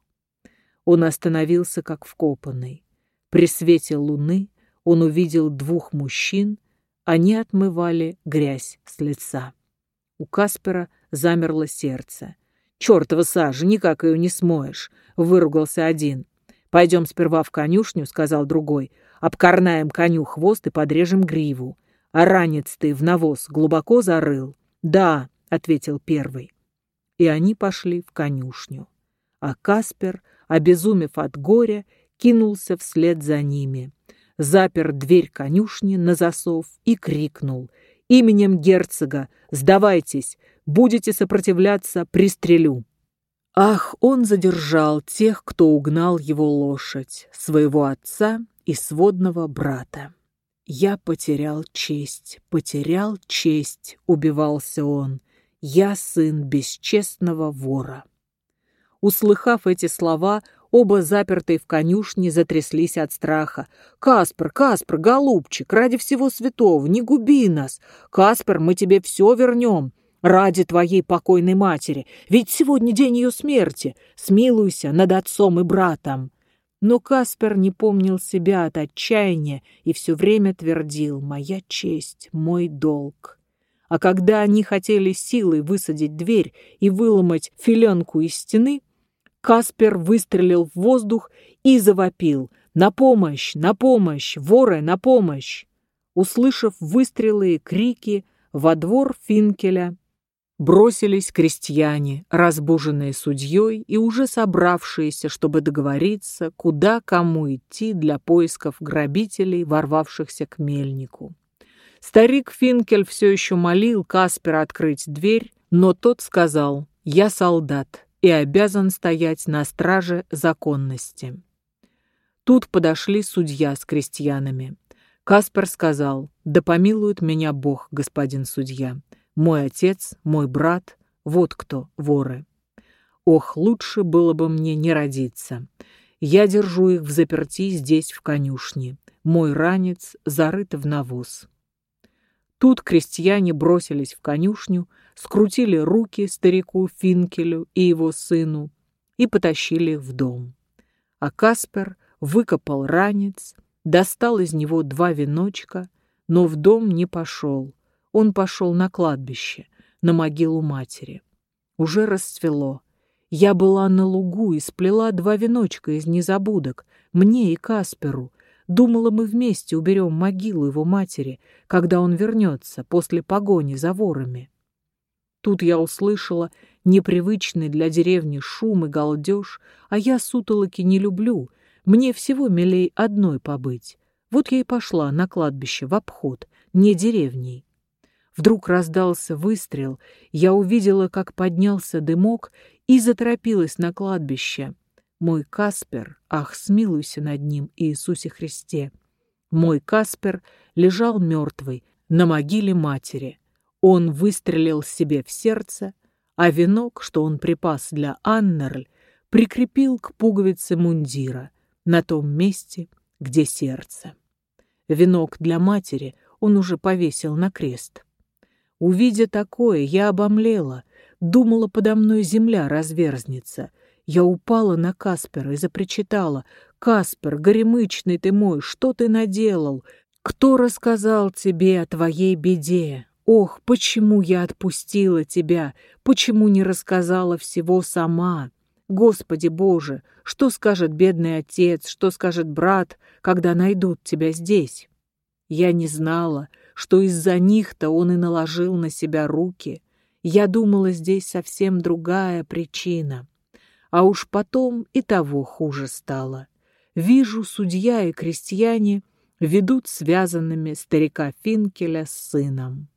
Он остановился, как вкопанный. При свете луны он увидел двух мужчин, они отмывали грязь с лица. У Каспера замерло сердце. «Чёртова сажа, никак ее не смоешь!» — выругался один. «Пойдем сперва в конюшню», — сказал другой. «Обкорнаем коню хвост и подрежем гриву. А ранец ты в навоз глубоко зарыл?» «Да», — ответил первый. И они пошли в конюшню. А Каспер, обезумев от горя, кинулся вслед за ними. Запер дверь конюшни на засов и крикнул — Именем герцога, сдавайтесь, будете сопротивляться, пристрелю. Ах, он задержал тех, кто угнал его лошадь, своего отца и сводного брата. Я потерял честь, потерял честь, убивался он. Я сын бесчестного вора. Услыхав эти слова, Оба, запертые в конюшне, затряслись от страха. «Каспар, Каспар, голубчик, ради всего святого, не губи нас! Каспар, мы тебе все вернем!» ради твоей покойной матери, ведь сегодня день ее смерти. Смилуйся над отцом и братом». Но Каспер не помнил себя от отчаяния и все время твердил «Моя честь, мой долг». А когда они хотели силой высадить дверь и выломать филенку из стены, Каспер выстрелил в воздух и завопил «На помощь! На помощь! Воры, на помощь!» Услышав выстрелы и крики, во двор Финкеля бросились крестьяне, разбуженные судьей и уже собравшиеся, чтобы договориться, куда кому идти для поисков грабителей, ворвавшихся к мельнику. Старик Финкель все еще молил Каспера открыть дверь, но тот сказал «Я солдат, и обязан стоять на страже законности. Тут подошли судья с крестьянами. Каспер сказал, да помилует меня Бог, господин судья. Мой отец, мой брат, вот кто воры. Ох, лучше было бы мне не родиться. Я держу их в заперти здесь, в конюшне. Мой ранец зарыт в навоз. Тут крестьяне бросились в конюшню, скрутили руки старику Финкелю и его сыну и потащили в дом. А Каспер выкопал ранец, достал из него два веночка, но в дом не пошел. Он пошел на кладбище, на могилу матери. Уже расцвело. Я была на лугу и сплела два веночка из незабудок, мне и Касперу. Думала, мы вместе уберем могилу его матери, когда он вернется после погони за ворами. Тут я услышала непривычный для деревни шум и галдеж, а я сутолоки не люблю, мне всего милей одной побыть. Вот я и пошла на кладбище в обход, не деревней. Вдруг раздался выстрел, я увидела, как поднялся дымок и заторопилась на кладбище. Мой Каспер, ах, смилуйся над ним, Иисусе Христе. Мой Каспер лежал мертвый на могиле матери. Он выстрелил себе в сердце, а венок, что он припас для Аннерль, прикрепил к пуговице мундира на том месте, где сердце. Венок для матери он уже повесил на крест. Увидя такое, я обомлела, думала, подо мной земля разверзнется. Я упала на Каспера и запричитала. «Каспер, горемычный ты мой, что ты наделал? Кто рассказал тебе о твоей беде? Ох, почему я отпустила тебя? Почему не рассказала всего сама? Господи Боже, что скажет бедный отец, что скажет брат, когда найдут тебя здесь? Я не знала, что из-за них-то он и наложил на себя руки. Я думала, здесь совсем другая причина. А уж потом и того хуже стало. Вижу, судья и крестьяне ведут связанными старика Финкеля с сыном.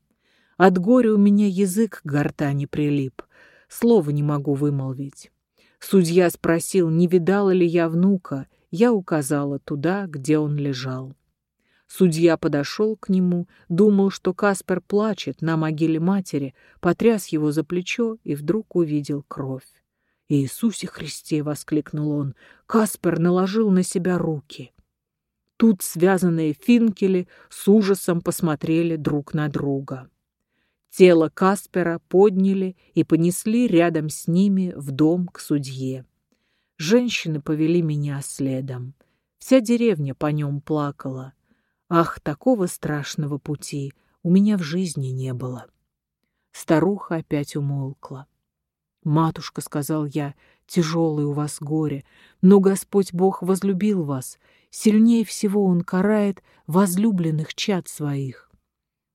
От горя у меня язык к гортани прилип, слова не могу вымолвить. Судья спросил, не видала ли я внука, я указала туда, где он лежал. Судья подошел к нему, думал, что Каспер плачет на могиле матери, потряс его за плечо и вдруг увидел кровь. «Иисусе Христе!» — воскликнул он. Каспер наложил на себя руки. Тут связанные финкели с ужасом посмотрели друг на друга. Тело Каспера подняли и понесли рядом с ними в дом к судье. Женщины повели меня следом. Вся деревня по нем плакала. Ах, такого страшного пути у меня в жизни не было. Старуха опять умолкла. «Матушка», — сказал я, — «тяжелое у вас горе, но Господь Бог возлюбил вас. Сильнее всего Он карает возлюбленных чад своих.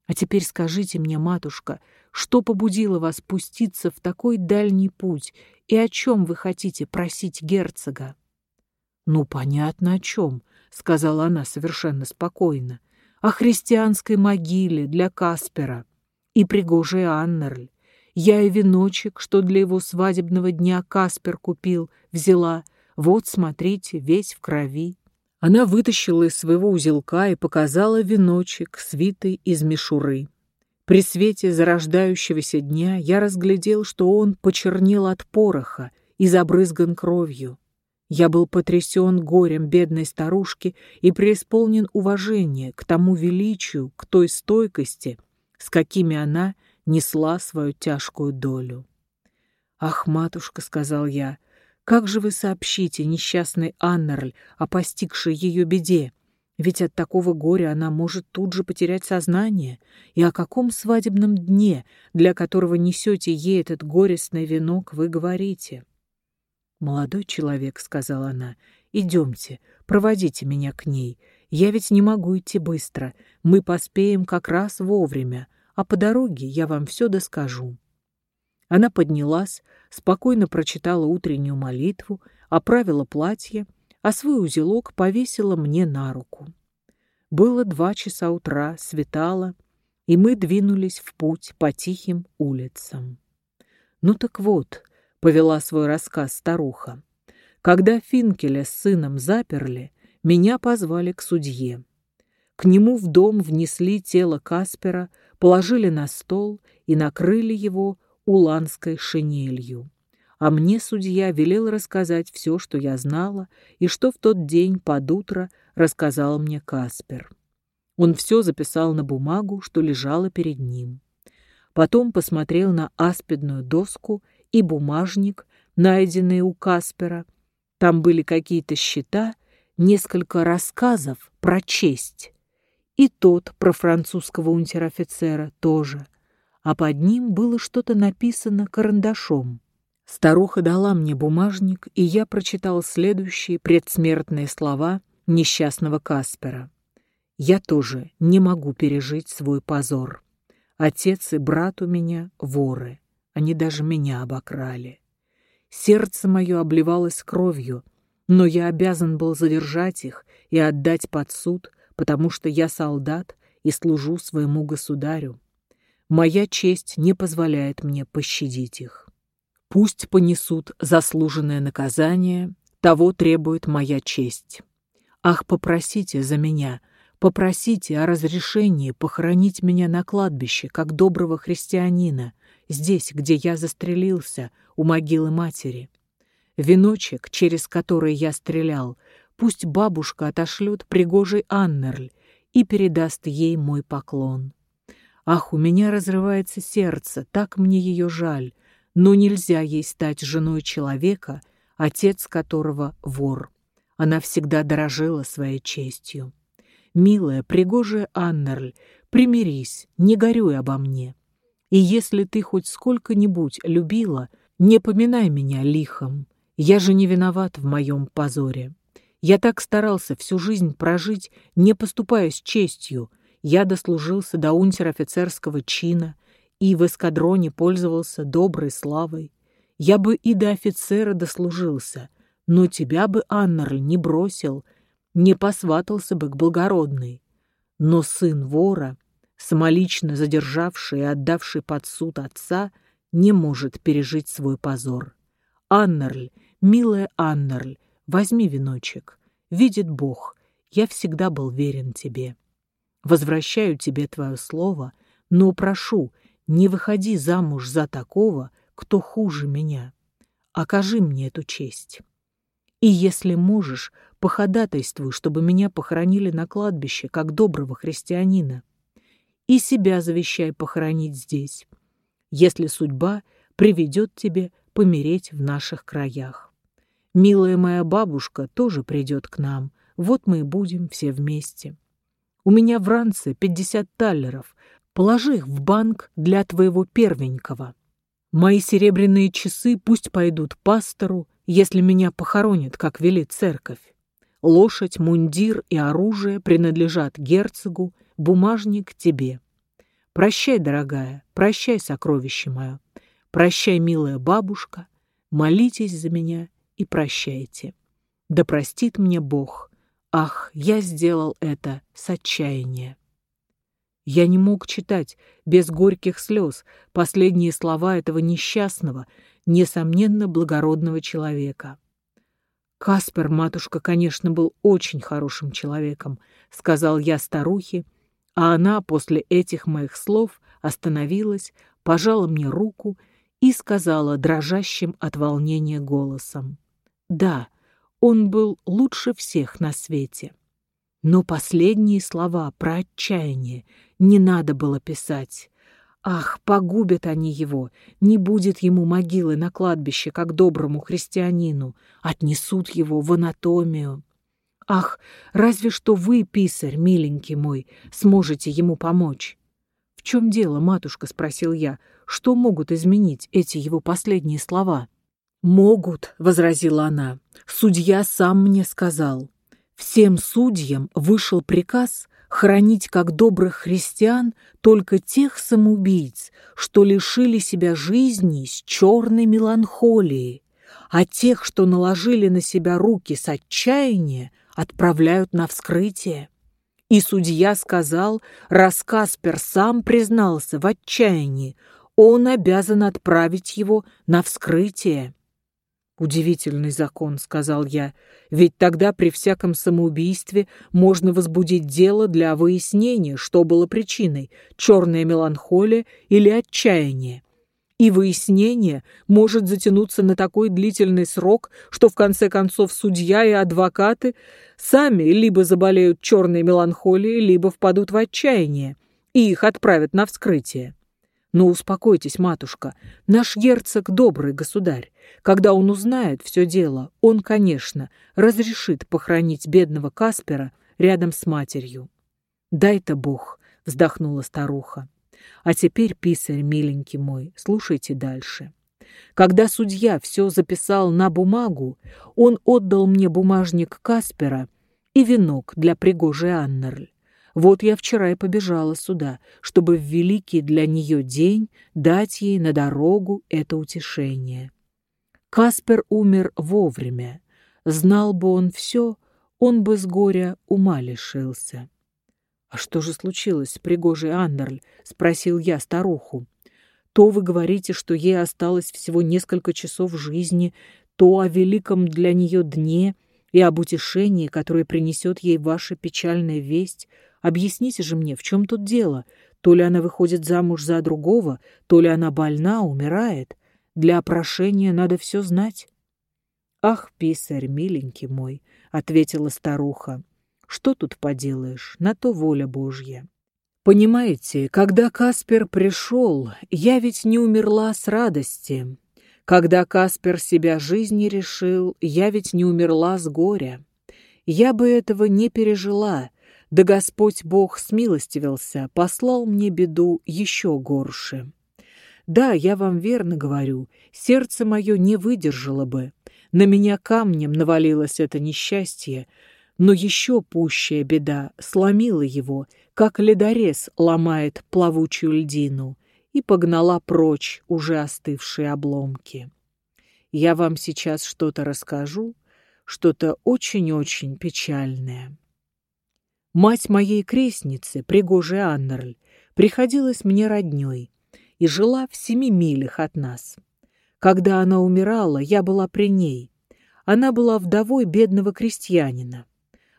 А теперь скажите мне, матушка, что побудило вас пуститься в такой дальний путь и о чем вы хотите просить герцога? Ну, понятно, о чем, сказала она совершенно спокойно. О христианской могиле для Каспера и пригожей Аннерль. Я и веночек, что для его свадебного дня Каспер купил, взяла. Вот, смотрите, весь в крови. Она вытащила из своего узелка и показала веночек, свитый из мишуры. При свете зарождающегося дня я разглядел, что он почернел от пороха и забрызган кровью. Я был потрясен горем бедной старушки и преисполнен уважения к тому величию, к той стойкости, с какими она несла свою тяжкую долю. «Ах, матушка», — сказал я, как же вы сообщите несчастной Аннерль о постигшей ее беде? Ведь от такого горя она может тут же потерять сознание. И о каком свадебном дне, для которого несете ей этот горестный венок, вы говорите? «Молодой человек», — сказала она, — «идемте, проводите меня к ней. Я ведь не могу идти быстро. Мы поспеем как раз вовремя, а по дороге я вам все доскажу». Она поднялась, спокойно прочитала утреннюю молитву, оправила платье, а свой узелок повесила мне на руку. Было два часа утра, светало, и мы двинулись в путь по тихим улицам. «Ну так вот», — повела свой рассказ старуха, «когда Финкеля с сыном заперли, меня позвали к судье. К нему в дом внесли тело Каспера, положили на стол и накрыли его уланской шинелью. А мне судья велел рассказать все, что я знала, и что в тот день под утро рассказал мне Каспер. Он все записал на бумагу, что лежало перед ним. Потом посмотрел на аспидную доску и бумажник, найденные у Каспера. Там были какие-то счета, несколько рассказов про честь. И тот про французского унтер-офицера тоже. А под ним было что-то написано карандашом. Старуха дала мне бумажник, и я прочитал следующие предсмертные слова несчастного Каспера. «Я тоже не могу пережить свой позор». Отец и брат у меня воры. Они даже меня обокрали. Сердце мое обливалось кровью, но я обязан был задержать их и отдать под суд, потому что я солдат и служу своему государю. Моя честь не позволяет мне пощадить их. Пусть понесут заслуженное наказание, того требует моя честь. Ах, попросите за меня — Попросите о разрешении похоронить меня на кладбище, как доброго христианина, здесь, где я застрелился, у могилы матери. Веночек, через который я стрелял, пусть бабушка отошлет пригожий Аннерль и передаст ей мой поклон. Ах, у меня разрывается сердце, так мне ее жаль, но нельзя ей стать женой человека, отец которого вор. Она всегда дорожила своей честью. Милая, пригожая Аннерль, примирись, не горюй обо мне. И если ты хоть сколько-нибудь любила, не поминай меня лихом. Я же не виноват в моем позоре. Я так старался всю жизнь прожить, не поступая с честью. Я дослужился до унтер-офицерского чина и в эскадроне пользовался доброй славой. Я бы и до офицера дослужился, но тебя бы, Аннерль, не бросил — не посватался бы к благородной. Но сын вора, самолично задержавший и отдавший под суд отца, не может пережить свой позор. Аннерль, милая Аннерль, возьми веночек. Видит Бог, я всегда был верен тебе. Возвращаю тебе твое слово, но прошу, не выходи замуж за такого, кто хуже меня. Окажи мне эту честь. И если можешь, походатайствуй, чтобы меня похоронили на кладбище, как доброго христианина. И себя завещай похоронить здесь, если судьба приведет тебе помереть в наших краях. Милая моя бабушка тоже придет к нам, вот мы и будем все вместе. У меня в ранце пятьдесят таллеров, положи их в банк для твоего первенького. Мои серебряные часы пусть пойдут пастору, если меня похоронят, как велит церковь. Лошадь, мундир и оружие принадлежат герцогу, бумажник тебе. Прощай, дорогая, прощай, сокровище мое. Прощай, милая бабушка, молитесь за меня и прощайте. Да простит мне Бог. Ах, я сделал это с отчаяния. Я не мог читать без горьких слез последние слова этого несчастного, несомненно, благородного человека. «Каспер, матушка, конечно, был очень хорошим человеком», — сказал я старухе, а она после этих моих слов остановилась, пожала мне руку и сказала дрожащим от волнения голосом. «Да, он был лучше всех на свете». Но последние слова про отчаяние не надо было писать. Ах, погубят они его, не будет ему могилы на кладбище, как доброму христианину, отнесут его в анатомию. Ах, разве что вы, писарь, миленький мой, сможете ему помочь. В чем дело, матушка, спросил я, что могут изменить эти его последние слова? Могут, возразила она, судья сам мне сказал. Всем судьям вышел приказ хранить как добрых христиан только тех самоубийц, что лишили себя жизни с черной меланхолией, а тех, что наложили на себя руки с отчаяния, отправляют на вскрытие. И судья сказал, раз Каспер сам признался в отчаянии, он обязан отправить его на вскрытие. «Удивительный закон», — сказал я, — «ведь тогда при всяком самоубийстве можно возбудить дело для выяснения, что было причиной — черная меланхолия или отчаяние. И выяснение может затянуться на такой длительный срок, что в конце концов судья и адвокаты сами либо заболеют черной меланхолией, либо впадут в отчаяние, и их отправят на вскрытие. Но успокойтесь, матушка, наш герцог добрый государь. Когда он узнает все дело, он, конечно, разрешит похоронить бедного Каспера рядом с матерью. «Дай-то Бог», — вздохнула старуха. «А теперь, писарь, миленький мой, слушайте дальше». Когда судья все записал на бумагу, он отдал мне бумажник Каспера и венок для пригожей Аннерль. Вот я вчера и побежала сюда, чтобы в великий для нее день дать ей на дорогу это утешение. Каспер умер вовремя. Знал бы он все, он бы с горя ума лишился. — А что же случилось с пригожей Андерль? — спросил я старуху. — То вы говорите, что ей осталось всего несколько часов жизни, то о великом для нее дне и об утешении, которое принесет ей ваша печальная весть — Объясните же мне, в чем тут дело? То ли она выходит замуж за другого, то ли она больна, умирает. Для опрошения надо все знать. «Ах, писарь, миленький мой», — ответила старуха, — «что тут поделаешь, на то воля Божья». Понимаете, когда Каспер пришел, я ведь не умерла с радости. Когда Каспер себя жизни решил, я ведь не умерла с горя. Я бы этого не пережила, да Господь Бог смилостивился, послал мне беду еще горше. Да, я вам верно говорю, сердце мое не выдержало бы. На меня камнем навалилось это несчастье, но еще пущая беда сломила его, как ледорез ломает плавучую льдину, и погнала прочь уже остывшие обломки. Я вам сейчас что-то расскажу, что-то очень-очень печальное. Мать моей крестницы, пригожая Аннерль, приходилась мне роднёй и жила в семи милях от нас. Когда она умирала, я была при ней. Она была вдовой бедного крестьянина.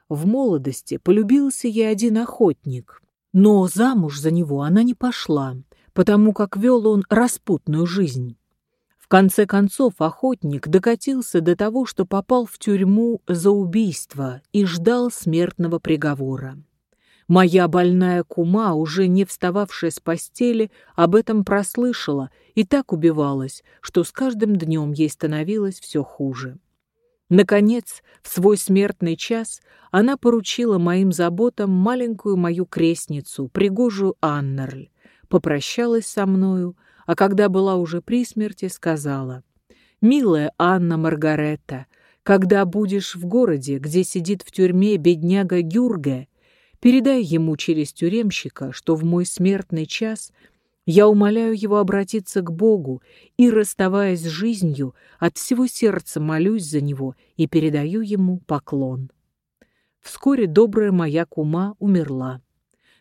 В молодости полюбился ей один охотник, но замуж за него она не пошла, потому как вел он распутную жизнь. Конце концов, охотник докатился до того, что попал в тюрьму за убийство и ждал смертного приговора. Моя больная кума, уже не встававшая с постели, об этом прослышала и так убивалась, что с каждым днем ей становилось все хуже. Наконец, в свой смертный час она поручила моим заботам маленькую мою крестницу, пригожую Аннерль, попрощалась со мною, а когда была уже при смерти, сказала, «Милая Анна Маргаретта, когда будешь в городе, где сидит в тюрьме бедняга Гюрге, передай ему через тюремщика, что в мой смертный час я умоляю его обратиться к Богу и, расставаясь с жизнью, от всего сердца молюсь за него и передаю ему поклон». Вскоре добрая моя кума умерла.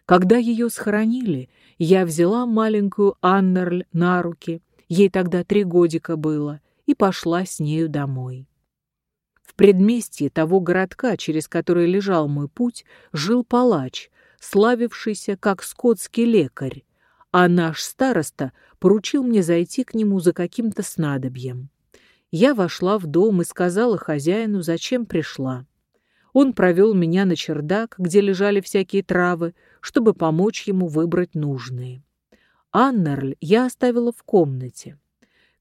Когда ее схоронили, я взяла маленькую Аннерль на руки, ей тогда три годика было, и пошла с нею домой. В предместье того городка, через который лежал мой путь, жил палач, славившийся как скотский лекарь, а наш староста поручил мне зайти к нему за каким-то снадобьем. Я вошла в дом и сказала хозяину, зачем пришла. Он провел меня на чердак, где лежали всякие травы, чтобы помочь ему выбрать нужные. Аннерль я оставила в комнате.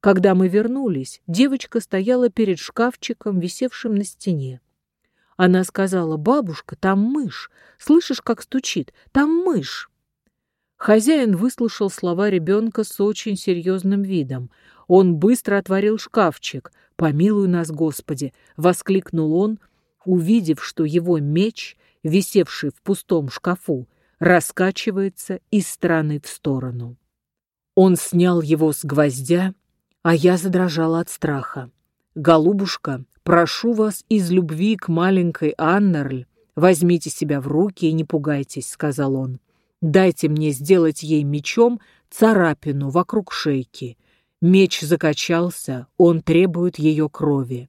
Когда мы вернулись, девочка стояла перед шкафчиком, висевшим на стене. Она сказала, «Бабушка, там мышь. Слышишь, как стучит? Там мышь». Хозяин выслушал слова ребенка с очень серьезным видом. Он быстро отворил шкафчик. «Помилуй нас, Господи!» — воскликнул он — увидев, что его меч, висевший в пустом шкафу, раскачивается из стороны в сторону. Он снял его с гвоздя, а я задрожала от страха. «Голубушка, прошу вас из любви к маленькой Аннерль, возьмите себя в руки и не пугайтесь», — сказал он. «Дайте мне сделать ей мечом царапину вокруг шейки. Меч закачался, он требует ее крови.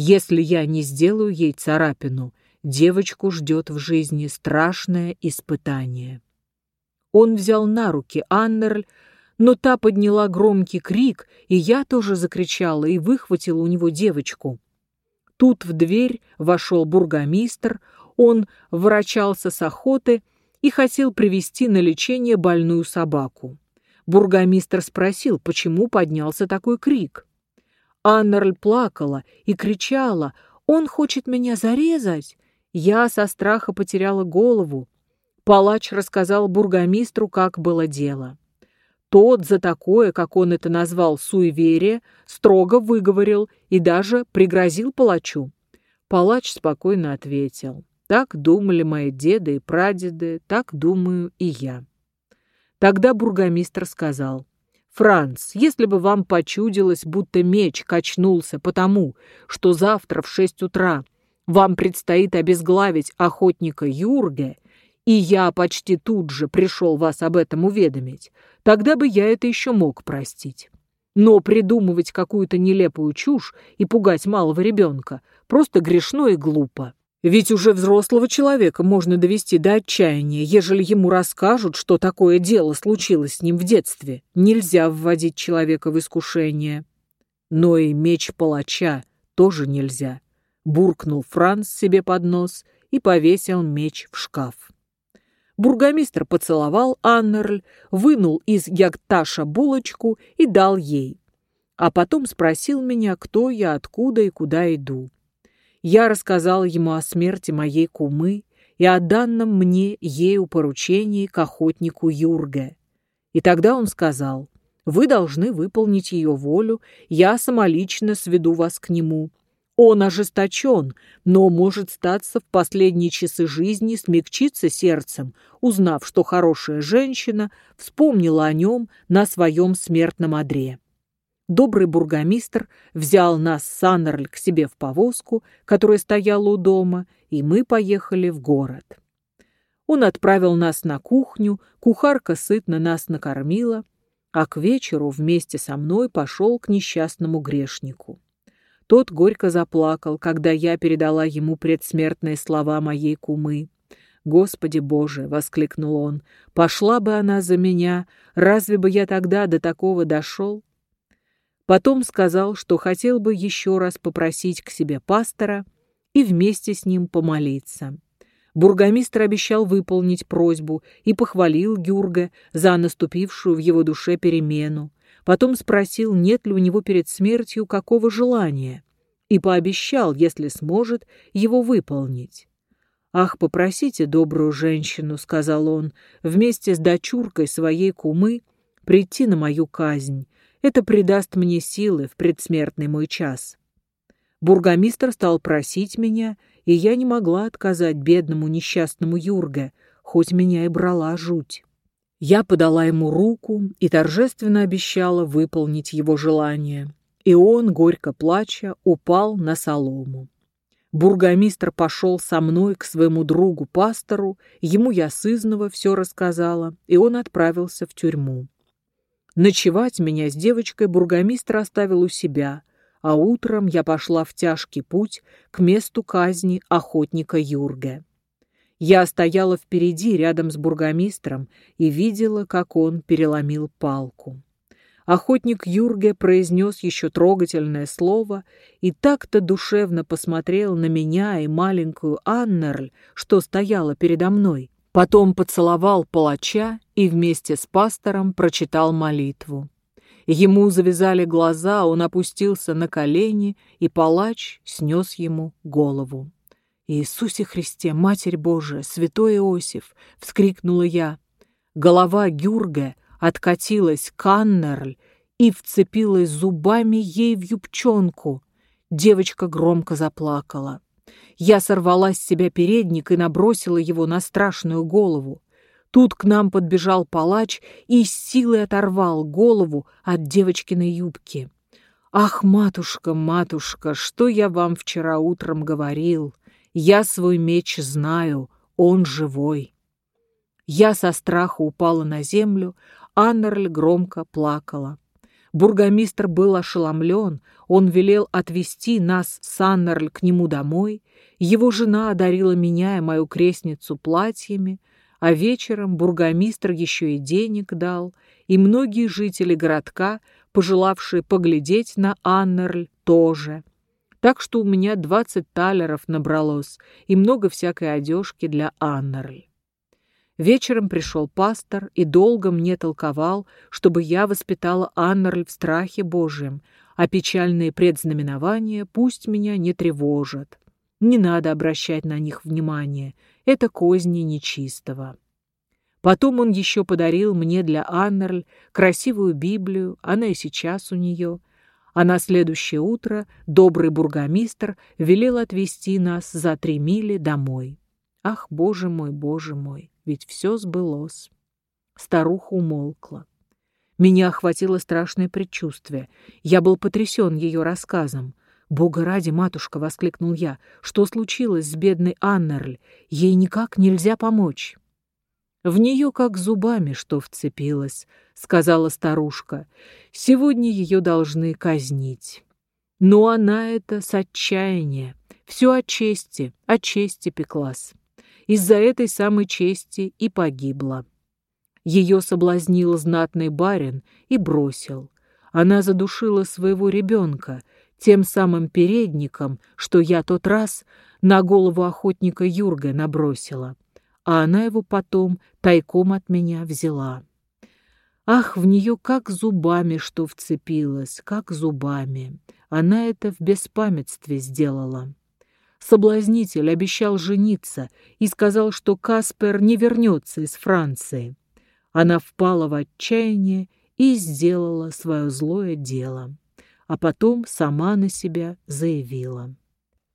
Если я не сделаю ей царапину, девочку ждет в жизни страшное испытание. Он взял на руки Аннерль, но та подняла громкий крик, и я тоже закричала и выхватила у него девочку. Тут в дверь вошел бургомистр, он ворочался с охоты и хотел привести на лечение больную собаку. Бургомистр спросил, почему поднялся такой крик. Аннерль плакала и кричала, «Он хочет меня зарезать!» Я со страха потеряла голову. Палач рассказал бургомистру, как было дело. Тот за такое, как он это назвал, суеверие, строго выговорил и даже пригрозил палачу. Палач спокойно ответил. Так думали мои деды и прадеды, так думаю и я. Тогда бургомистр сказал, «Франц, если бы вам почудилось, будто меч качнулся потому, что завтра в шесть утра вам предстоит обезглавить охотника Юрге, и я почти тут же пришел вас об этом уведомить, тогда бы я это еще мог простить. Но придумывать какую-то нелепую чушь и пугать малого ребенка просто грешно и глупо. Ведь уже взрослого человека можно довести до отчаяния, ежели ему расскажут, что такое дело случилось с ним в детстве. Нельзя вводить человека в искушение. Но и меч палача тоже нельзя. Буркнул Франц себе под нос и повесил меч в шкаф. Бургомистр поцеловал Аннерль, вынул из ягташа булочку и дал ей. А потом спросил меня, кто я, откуда и куда иду. Я рассказал ему о смерти моей кумы и о данном мне ею поручении к охотнику Юрге. И тогда он сказал, «Вы должны выполнить ее волю, я самолично сведу вас к нему, он ожесточен, но может статься в последние часы жизни смягчиться сердцем, узнав, что хорошая женщина вспомнила о нем на своем смертном одре. Добрый бургомистр взял нас с Аннерль к себе в повозку, которая стояла у дома, и мы поехали в город. Он отправил нас на кухню, кухарка сытно нас накормила, а к вечеру вместе со мной пошел к несчастному грешнику. Тот горько заплакал, когда я передала ему предсмертные слова моей кумы. «Господи Боже!» — воскликнул он. «Пошла бы она за меня! Разве бы я тогда до такого дошел?» Потом сказал, что хотел бы еще раз попросить к себе пастора и вместе с ним помолиться. Бургомистр обещал выполнить просьбу и похвалил Гюрга за наступившую в его душе перемену, Потом спросил, нет ли у него перед смертью какого желания, и пообещал, если сможет, его выполнить. «Ах, попросите добрую женщину», — сказал он, — «вместе с дочуркой своей кумы прийти на мою казнь. Это придаст мне силы в предсмертный мой час». Бургомистр стал просить меня, и я не могла отказать бедному несчастному Юрге, хоть меня и брала жуть. Я подала ему руку и торжественно обещала выполнить его желание. И он, горько плача, упал на солому. Бургомистр пошел со мной к своему другу-пастору, ему я сызнова все рассказала, и он отправился в тюрьму. Ночевать меня с девочкой бургомистр оставил у себя, а утром я пошла в тяжкий путь к месту казни охотника Юрге. Я стояла впереди, рядом с бургомистром, и видела, как он переломил палку. Охотник Юрге произнес еще трогательное слово и так-то душевно посмотрел на меня и маленькую Аннерль, что стояла передо мной. Потом поцеловал палача и вместе с пастором прочитал молитву. Ему завязали глаза, он опустился на колени, и палач снес ему голову. «Иисусе Христе, Матерь Божия, Святой Иосиф!» — вскрикнула я. Голова Гюрге откатилась к Аннерль и вцепилась зубами ей в юбчонку. Девочка громко заплакала. Я сорвала с себя передник и набросила его на страшную голову. Тут к нам подбежал палач и с силой оторвал голову от девочкиной юбки. «Ах, матушка, матушка, что я вам вчера утром говорил!» Я свой меч знаю, он живой. Я со страха упала на землю, Аннерль громко плакала. Бургомистр был ошеломлен, он велел отвезти нас с Аннерль к нему домой, его жена одарила меня и мою крестницу платьями, а вечером бургомистр еще и денег дал, и многие жители городка, пожелавшие поглядеть на Аннерль, тоже. Так что у меня двадцать талеров набралось и много всякой одежки для Аннерль. Вечером пришел пастор и долго мне толковал, чтобы я воспитала Аннерль в страхе Божьем, а печальные предзнаменования пусть меня не тревожат. Не надо обращать на них внимание, это козни нечистого. Потом он еще подарил мне для Аннерль красивую Библию, она и сейчас у нее, а на следующее утро добрый бургомистр велел отвезти нас за три мили домой. Ах, боже мой, боже мой, ведь все сбылось. Старуха умолкла. Меня охватило страшное предчувствие. Я был потрясен ее рассказом. «Бога ради, матушка!» — воскликнул я. «Что случилось с бедной Аннерль? Ей никак нельзя помочь». «В нее как зубами что вцепилось», — сказала старушка. «Сегодня ее должны казнить». Но она это с отчаяния. Все от чести, от чести пеклась. Из-за этой самой чести и погибла. Ее соблазнил знатный барин и бросил. Она задушила своего ребенка — тем самым передником, что я тот раз на голову охотника Юрга набросила, а она его потом тайком от меня взяла. Ах, в нее как зубами что вцепилось, как зубами. Она это в беспамятстве сделала. Соблазнитель обещал жениться и сказал, что Каспер не вернется из Франции. Она впала в отчаяние и сделала свое злое дело а потом сама на себя заявила.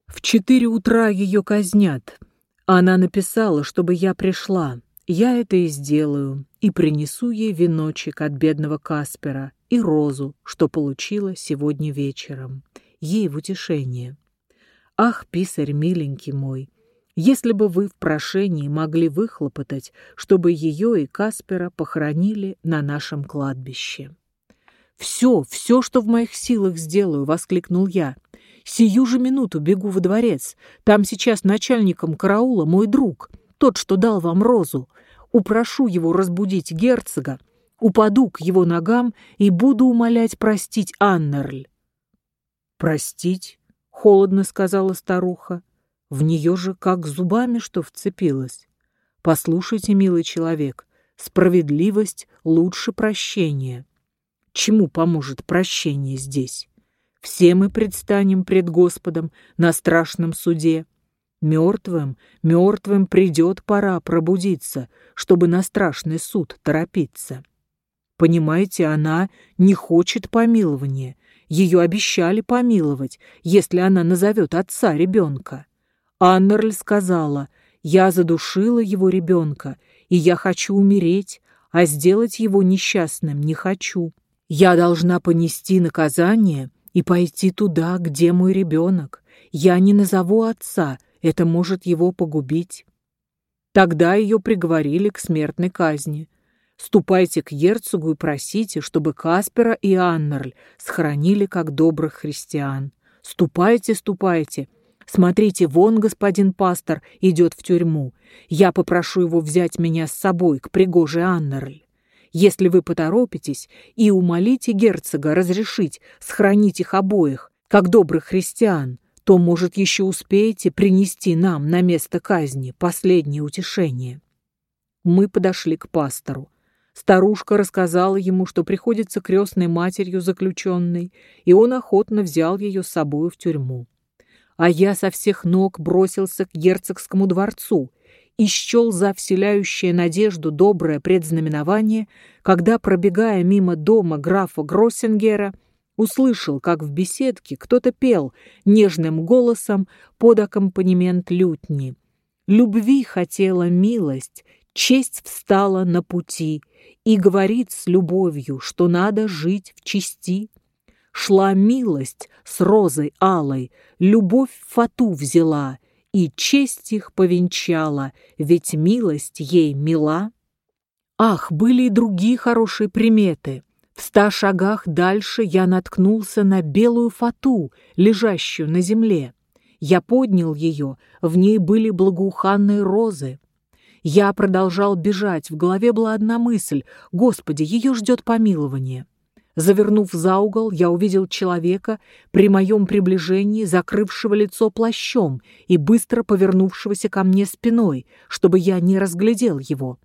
В четыре утра ее казнят. Она написала, чтобы я пришла. Я это и сделаю, и принесу ей веночек от бедного Каспера и розу, что получила сегодня вечером. Ей в утешение. Ах, писарь миленький мой, если бы вы в прошении могли выхлопотать, чтобы ее и Каспера похоронили на нашем кладбище. «Все, все, что в моих силах сделаю!» — воскликнул я. «Сию же минуту бегу во дворец. Там сейчас начальником караула мой друг, тот, что дал вам розу. Упрошу его разбудить герцога, упаду к его ногам и буду умолять простить Аннерль». «Простить?» — холодно сказала старуха. В нее же как зубами что вцепилась. «Послушайте, милый человек, справедливость лучше прощения». Чему поможет прощение здесь? Все мы предстанем пред Господом на страшном суде. Мертвым, мертвым придет пора пробудиться, чтобы на страшный суд торопиться. Понимаете, она не хочет помилования. Ее обещали помиловать, если она назовет отца ребенка. Аннерль сказала, «Я задушила его ребенка, и я хочу умереть, а сделать его несчастным не хочу». Я должна понести наказание и пойти туда, где мой ребенок. Я не назову отца, это может его погубить. Тогда ее приговорили к смертной казни. Ступайте к герцогу и просите, чтобы Каспера и Аннерль сохранили как добрых христиан. Ступайте, ступайте. Смотрите, вон господин пастор идет в тюрьму. Я попрошу его взять меня с собой к пригожей Аннерль. Если вы поторопитесь и умолите герцога разрешить сохранить их обоих, как добрых христиан, то, может, еще успеете принести нам на место казни последнее утешение. Мы подошли к пастору. Старушка рассказала ему, что приходится крестной матерью заключенной, и он охотно взял ее с собой в тюрьму. А я со всех ног бросился к герцогскому дворцу и счел за вселяющее надежду доброе предзнаменование, когда, пробегая мимо дома графа Гроссингера, услышал, как в беседке кто-то пел нежным голосом под аккомпанемент лютни. «Любви хотела милость, честь встала на пути и говорит с любовью, что надо жить в чести. Шла милость с розой алой, любовь фату взяла, и честь их повенчала, ведь милость ей мила. Ах, были и другие хорошие приметы. В ста шагах дальше я наткнулся на белую фату, лежащую на земле. Я поднял ее, в ней были благоуханные розы. Я продолжал бежать, в голове была одна мысль — Господи, ее ждет помилование. Завернув за угол, я увидел человека при моем приближении, закрывшего лицо плащом и быстро повернувшегося ко мне спиной, чтобы я не разглядел его.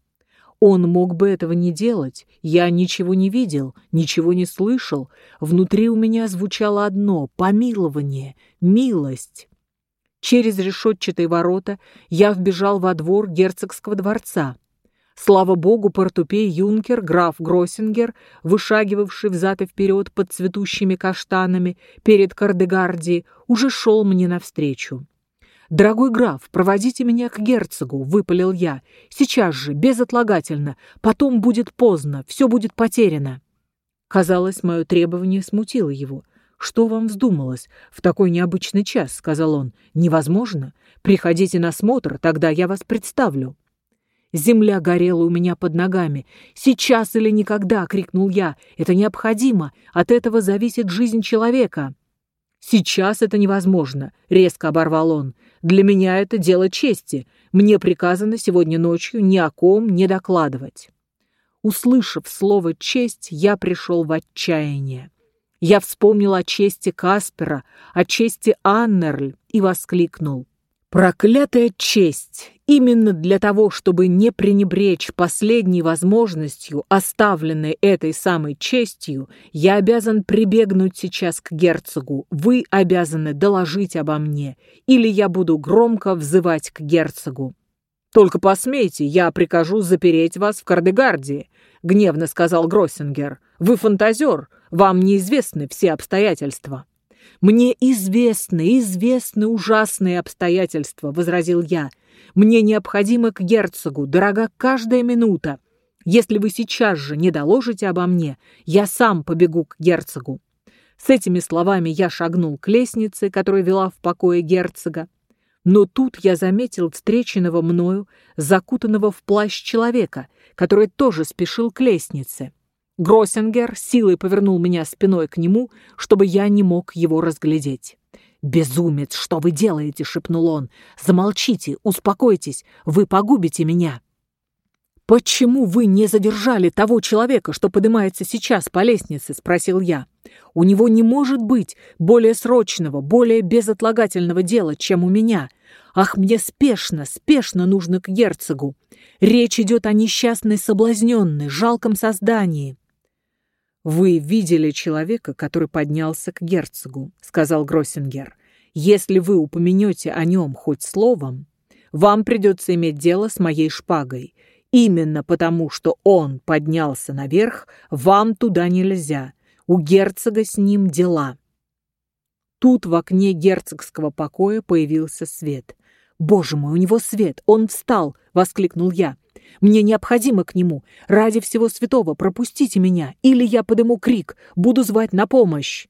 Он мог бы этого не делать. Я ничего не видел, ничего не слышал. Внутри у меня звучало одно — помилование, милость. Через решетчатые ворота я вбежал во двор герцогского дворца. Слава богу, портупей юнкер, граф Гроссингер, вышагивавший взад и вперед под цветущими каштанами перед Кардегардией, уже шел мне навстречу. «Дорогой граф, проводите меня к герцогу», — выпалил я. «Сейчас же, безотлагательно. Потом будет поздно, все будет потеряно». Казалось, мое требование смутило его. «Что вам вздумалось? В такой необычный час», — сказал он. «Невозможно. Приходите на смотр, тогда я вас представлю». Земля горела у меня под ногами. «Сейчас или никогда!» — крикнул я. «Это необходимо. От этого зависит жизнь человека». «Сейчас это невозможно», — резко оборвал он. «Для меня это дело чести. Мне приказано сегодня ночью ни о ком не докладывать». Услышав слово «честь», я пришел в отчаяние. Я вспомнил о чести Каспера, о чести Аннерль и воскликнул. Проклятая честь! Именно для того, чтобы не пренебречь последней возможностью, оставленной этой самой честью, я обязан прибегнуть сейчас к герцогу. Вы обязаны доложить обо мне, или я буду громко взывать к герцогу. «Только посмейте, я прикажу запереть вас в Кардегардии», — гневно сказал Гроссингер. «Вы фантазер, вам неизвестны все обстоятельства». «Мне известны, известны ужасные обстоятельства», — возразил я. «Мне необходимо к герцогу, дорога каждая минута. Если вы сейчас же не доложите обо мне, я сам побегу к герцогу». С этими словами я шагнул к лестнице, которая вела в покое герцога. Но тут я заметил встреченного мною, закутанного в плащ человека, который тоже спешил к лестнице. Гроссингер силой повернул меня спиной к нему, чтобы я не мог его разглядеть. «Безумец, что вы делаете?» — шепнул он. «Замолчите, успокойтесь, вы погубите меня». «Почему вы не задержали того человека, что поднимается сейчас по лестнице?» — спросил я. «У него не может быть более срочного, более безотлагательного дела, чем у меня. Ах, мне спешно, спешно нужно к герцогу. Речь идет о несчастной соблазненной, жалком создании». «Вы видели человека, который поднялся к герцогу», — сказал Гроссингер. «Если вы упомянете о нем хоть словом, вам придется иметь дело с моей шпагой. Именно потому, что он поднялся наверх, вам туда нельзя. У герцога с ним дела». Тут в окне герцогского покоя появился свет. «Боже мой, у него свет! Он встал!» — воскликнул я. Мне необходимо к нему. Ради всего святого пропустите меня, или я подыму крик, буду звать на помощь».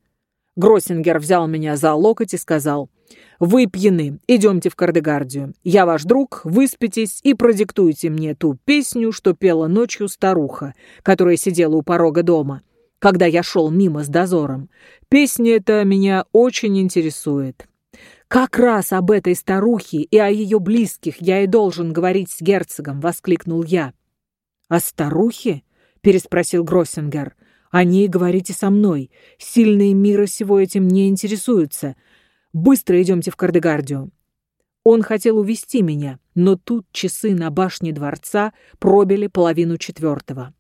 Гроссингер взял меня за локоть и сказал, «Вы пьяны, идемте в Кардегардию. Я ваш друг, выспитесь и продиктуйте мне ту песню, что пела ночью старуха, которая сидела у порога дома, когда я шел мимо с дозором. Песня эта меня очень интересует. «Как раз об этой старухе и о ее близких я и должен говорить с герцогом!» — воскликнул я. «О старухе?» — переспросил Гроссингер. «О ней говорите со мной. Сильные мира сего этим не интересуются. Быстро идемте в Кардегардию». Он хотел увести меня, но тут часы на башне дворца пробили половину четвертого.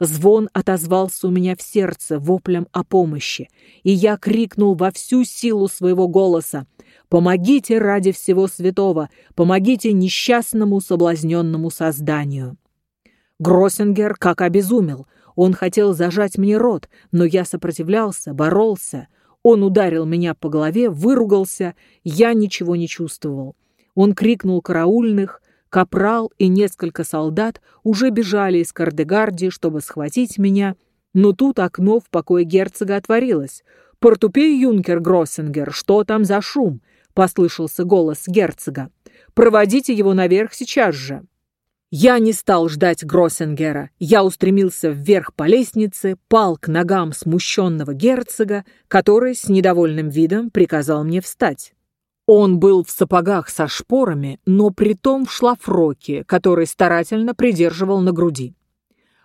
Звон отозвался у меня в сердце воплем о помощи, и я крикнул во всю силу своего голоса «Помогите ради всего святого! Помогите несчастному соблазненному созданию!» Гроссингер как обезумел. Он хотел зажать мне рот, но я сопротивлялся, боролся. Он ударил меня по голове, выругался, я ничего не чувствовал. Он крикнул караульных, Капрал и несколько солдат уже бежали из Кардегардии, чтобы схватить меня, но тут окно в покое герцога отворилось. «Портупей, юнкер Гроссингер, что там за шум?» — послышался голос герцога. «Проводите его наверх сейчас же!» Я не стал ждать Гроссенгера. Я устремился вверх по лестнице, пал к ногам смущенного герцога, который с недовольным видом приказал мне встать. Он был в сапогах со шпорами, но притом в шлафроке, который старательно придерживал на груди.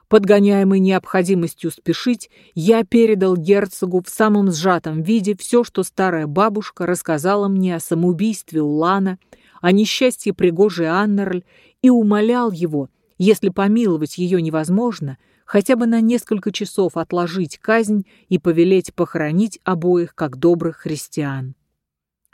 Подгоняемый необходимостью спешить, я передал герцогу в самом сжатом виде все, что старая бабушка рассказала мне о самоубийстве Улана, о несчастье пригожей Аннерль и умолял его, если помиловать ее невозможно, хотя бы на несколько часов отложить казнь и повелеть похоронить обоих как добрых христиан.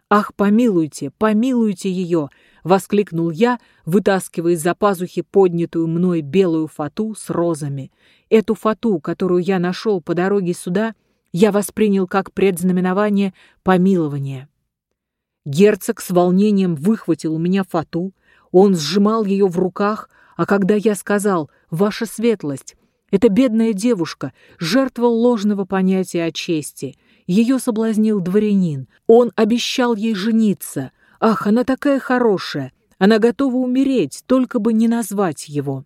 «Ах, помилуйте, помилуйте ее!» — воскликнул я, вытаскивая из-за пазухи поднятую мной белую фату с розами. Эту фату, которую я нашел по дороге сюда, я воспринял как предзнаменование помилования. Герцог с волнением выхватил у меня фату, он сжимал ее в руках, а когда я сказал «Ваша светлость», эта бедная девушка, жертва ложного понятия о чести. Ее соблазнил дворянин. Он обещал ей жениться. Ах, она такая хорошая. Она готова умереть, только бы не назвать его.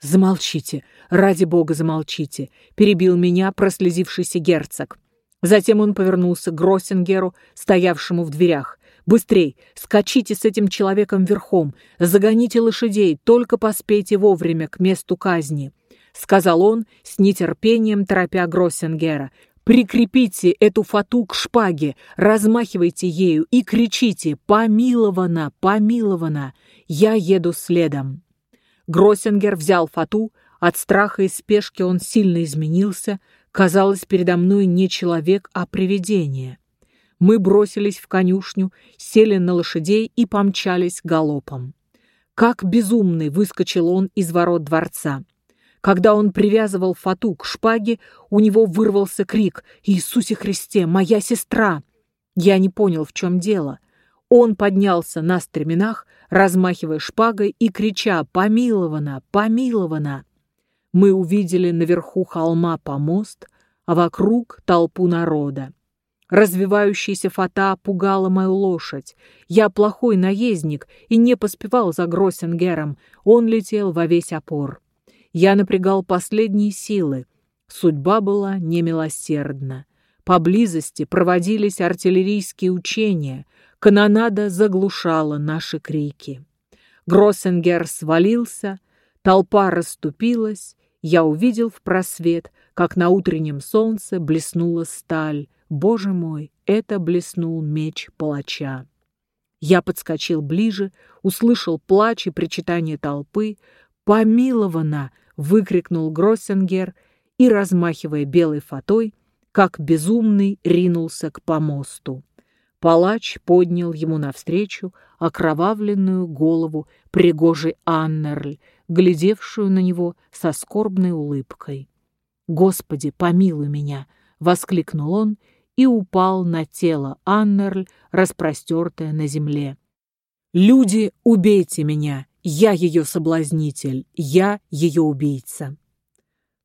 «Замолчите, ради бога, замолчите», — перебил меня прослезившийся герцог. Затем он повернулся к Гроссингеру, стоявшему в дверях. «Быстрей! Скачите с этим человеком верхом! Загоните лошадей, только поспейте вовремя к месту казни!» — сказал он с нетерпением, торопя Гроссингера. «Прикрепите эту фату к шпаге, размахивайте ею и кричите «Помилована! Помилована! Я еду следом!» Гроссингер взял фату, от страха и спешки он сильно изменился, казалось, передо мной не человек, а привидение. Мы бросились в конюшню, сели на лошадей и помчались галопом. Как безумный выскочил он из ворот дворца. Когда он привязывал фату к шпаге, у него вырвался крик «Иисусе Христе, моя сестра!» Я не понял, в чем дело. Он поднялся на стременах, размахивая шпагой и крича «Помилована! Помилована!». Мы увидели наверху холма помост, а вокруг толпу народа. Развивающаяся фата пугала мою лошадь. Я плохой наездник и не поспевал за Гроссенгером. Он летел во весь опор. Я напрягал последние силы. Судьба была немилосердна. Поблизости проводились артиллерийские учения. Канонада заглушала наши крики. Гроссенгер свалился, толпа расступилась. Я увидел в просвет, как на утреннем солнце блеснула сталь, Боже мой, это блеснул меч палача. Я подскочил ближе, услышал плач и причитание толпы. «Помилована!» — выкрикнул Гроссенгер и, размахивая белой фатой, как безумный ринулся к помосту. Палач поднял ему навстречу окровавленную голову пригожей Аннерль, глядевшую на него со скорбной улыбкой. «Господи, помилуй меня!» — воскликнул он и упал на тело Аннерль, распростертое на земле. «Люди, убейте меня! Я ее соблазнитель, я ее убийца!»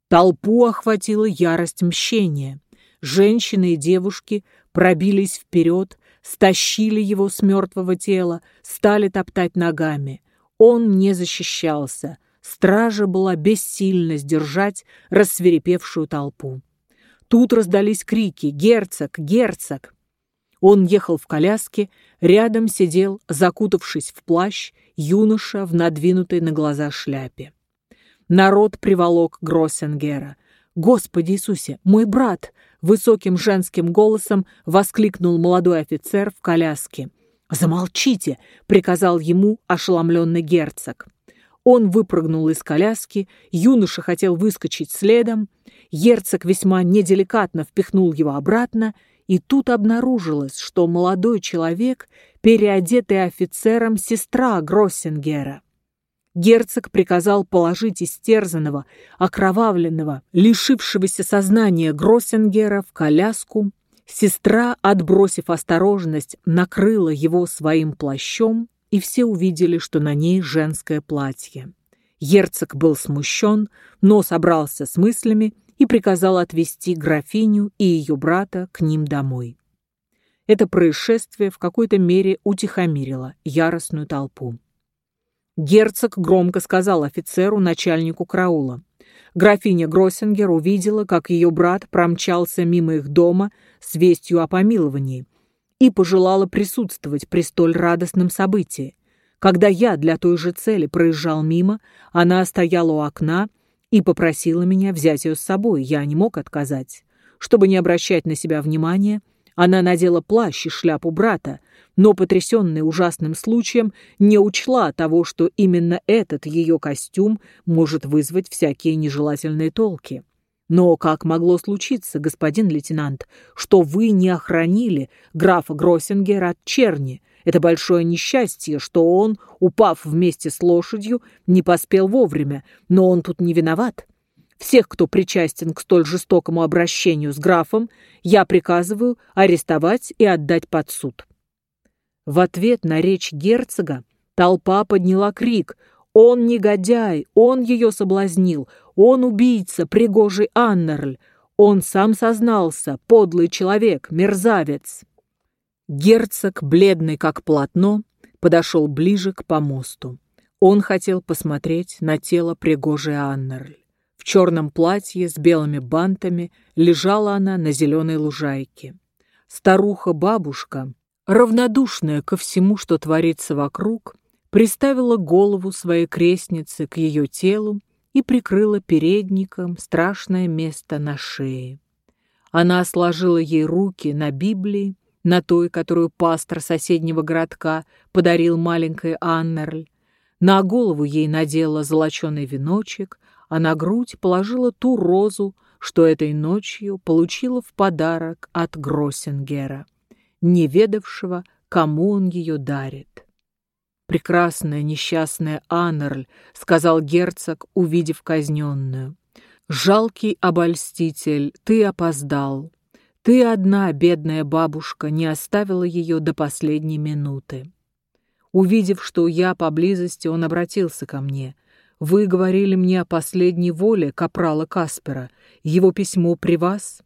Толпу охватила ярость мщения. Женщины и девушки пробились вперед, стащили его с мертвого тела, стали топтать ногами. Он не защищался. Стража была бессильна сдержать рассверепевшую толпу. Тут раздались крики «Герцог! Герцог!». Он ехал в коляске, рядом сидел, закутавшись в плащ, юноша в надвинутой на глаза шляпе. Народ приволок Гроссенгера. «Господи Иисусе, мой брат!» — высоким женским голосом воскликнул молодой офицер в коляске. «Замолчите!» — приказал ему ошеломленный герцог. Он выпрыгнул из коляски, юноша хотел выскочить следом, Герцог весьма неделикатно впихнул его обратно, и тут обнаружилось, что молодой человек, переодетый офицером, сестра Гроссингера. Герцог приказал положить истерзанного, окровавленного, лишившегося сознания Гроссингера в коляску. Сестра, отбросив осторожность, накрыла его своим плащом, и все увидели, что на ней женское платье. Герцог был смущен, но собрался с мыслями и приказал отвезти графиню и ее брата к ним домой. Это происшествие в какой-то мере утихомирило яростную толпу. Герцог громко сказал офицеру, начальнику караула. Графиня Гроссингер увидела, как ее брат промчался мимо их дома с вестью о помиловании и пожелала присутствовать при столь радостном событии. Когда я для той же цели проезжал мимо, она стояла у окна и попросила меня взять ее с собой, я не мог отказать. Чтобы не обращать на себя внимания, она надела плащ и шляпу брата, но, потрясенная ужасным случаем, не учла того, что именно этот ее костюм может вызвать всякие нежелательные толки. Но как могло случиться, господин лейтенант, что вы не охранили графа Гроссингера от черни? Это большое несчастье, что он, упав вместе с лошадью, не поспел вовремя, но он тут не виноват. Всех, кто причастен к столь жестокому обращению с графом, я приказываю арестовать и отдать под суд». В ответ на речь герцога толпа подняла крик «Он негодяй! Он ее соблазнил! Он убийца, пригожий Аннерль! Он сам сознался, подлый человек, мерзавец!» Герцог, бледный как полотно, подошел ближе к помосту. Он хотел посмотреть на тело пригожей Аннерль. В черном платье с белыми бантами лежала она на зеленой лужайке. Старуха-бабушка, равнодушная ко всему, что творится вокруг, приставила голову своей крестницы к ее телу и прикрыла передником страшное место на шее. Она сложила ей руки на Библии, на той, которую пастор соседнего городка подарил маленькой Аннерль. На голову ей надела золоченый веночек, а на грудь положила ту розу, что этой ночью получила в подарок от Гроссингера, не ведавшего, кому он ее дарит. «Прекрасная несчастная Аннерль», — сказал герцог, увидев казненную. «Жалкий обольститель, ты опоздал. Ты одна, бедная бабушка, не оставила ее до последней минуты». Увидев, что я поблизости, он обратился ко мне. Вы говорили мне о последней воле капрала Каспера. Его письмо при вас?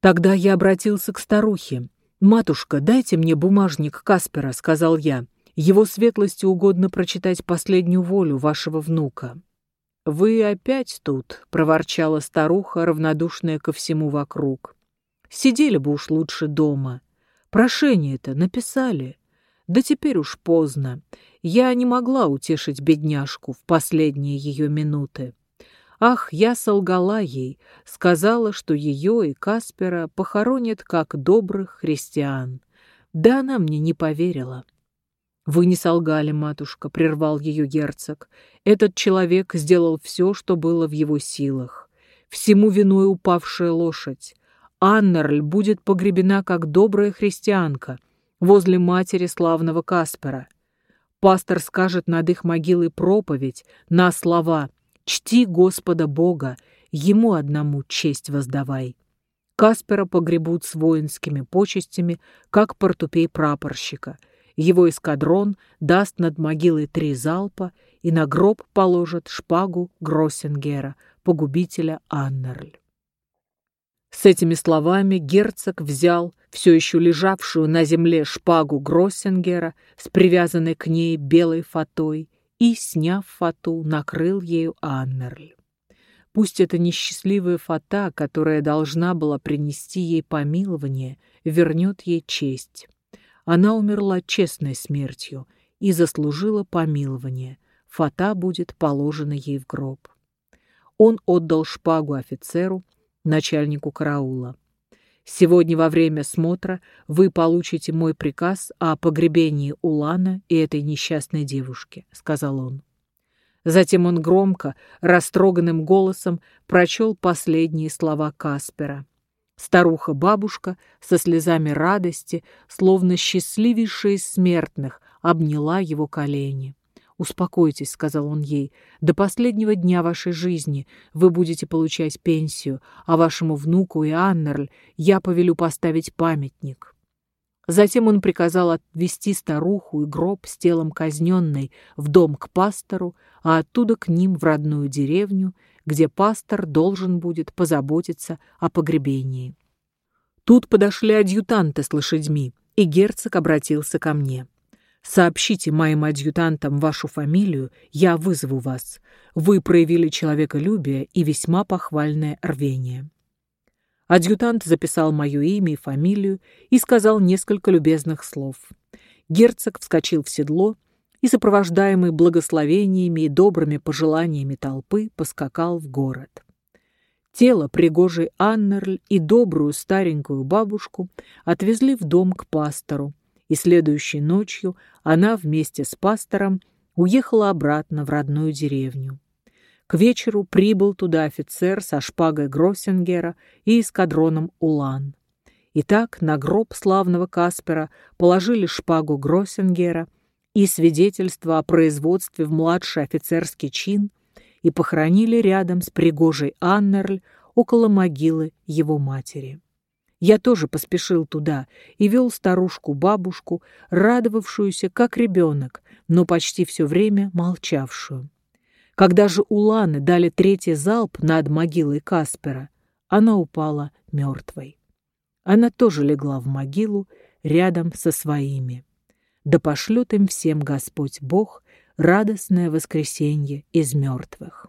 Тогда я обратился к старухе. «Матушка, дайте мне бумажник Каспера», — сказал я. «Его светлости угодно прочитать последнюю волю вашего внука». «Вы опять тут», — проворчала старуха, равнодушная ко всему вокруг. «Сидели бы уж лучше дома. Прошение-то написали. Да теперь уж поздно. Я не могла утешить бедняжку в последние ее минуты. Ах, я солгала ей, сказала, что ее и Каспера похоронят как добрых христиан. Да она мне не поверила. «Вы не солгали, матушка», — прервал ее герцог. «Этот человек сделал все, что было в его силах. Всему виной упавшая лошадь. Аннерль будет погребена как добрая христианка возле матери славного Каспера. Пастор скажет над их могилой проповедь на слова «Чти Господа Бога, Ему одному честь воздавай». Каспера погребут с воинскими почестями, как портупей прапорщика. Его эскадрон даст над могилой три залпа и на гроб положат шпагу Гроссингера, погубителя Аннерль. С этими словами герцог взял все еще лежавшую на земле шпагу Гроссингера с привязанной к ней белой фатой и, сняв фату, накрыл ею Аннерль. Пусть эта несчастливая фата, которая должна была принести ей помилование, вернет ей честь. Она умерла честной смертью и заслужила помилование. Фата будет положена ей в гроб. Он отдал шпагу офицеру, начальнику караула. Сегодня во время смотра вы получите мой приказ о погребении Улана и этой несчастной девушки», — сказал он. Затем он громко, растроганным голосом прочел последние слова Каспера. Старуха-бабушка со слезами радости, словно счастливейшая из смертных, обняла его колени. «Успокойтесь», — сказал он ей, — «до последнего дня вашей жизни вы будете получать пенсию, а вашему внуку и Аннерль я повелю поставить памятник». Затем он приказал отвезти старуху и гроб с телом казненной в дом к пастору, а оттуда к ним в родную деревню, где пастор должен будет позаботиться о погребении. Тут подошли адъютанты с лошадьми, и герцог обратился ко мне. Сообщите моим адъютантам вашу фамилию, я вызову вас. Вы проявили человеколюбие и весьма похвальное рвение». Адъютант записал мое имя и фамилию и сказал несколько любезных слов. Герцог вскочил в седло и, сопровождаемый благословениями и добрыми пожеланиями толпы, поскакал в город. Тело пригожей Аннерль и добрую старенькую бабушку отвезли в дом к пастору, и следующей ночью она вместе с пастором уехала обратно в родную деревню. К вечеру прибыл туда офицер со шпагой Гроссингера и эскадроном Улан. Итак, на гроб славного Каспера положили шпагу Гроссингера и свидетельство о производстве в младший офицерский чин и похоронили рядом с пригожей Аннерль около могилы его матери. Я тоже поспешил туда и вел старушку-бабушку, радовавшуюся как ребенок, но почти все время молчавшую. Когда же уланы дали третий залп над могилой Каспера, она упала мертвой. Она тоже легла в могилу рядом со своими. Да пошлет им всем Господь Бог радостное воскресенье из мертвых.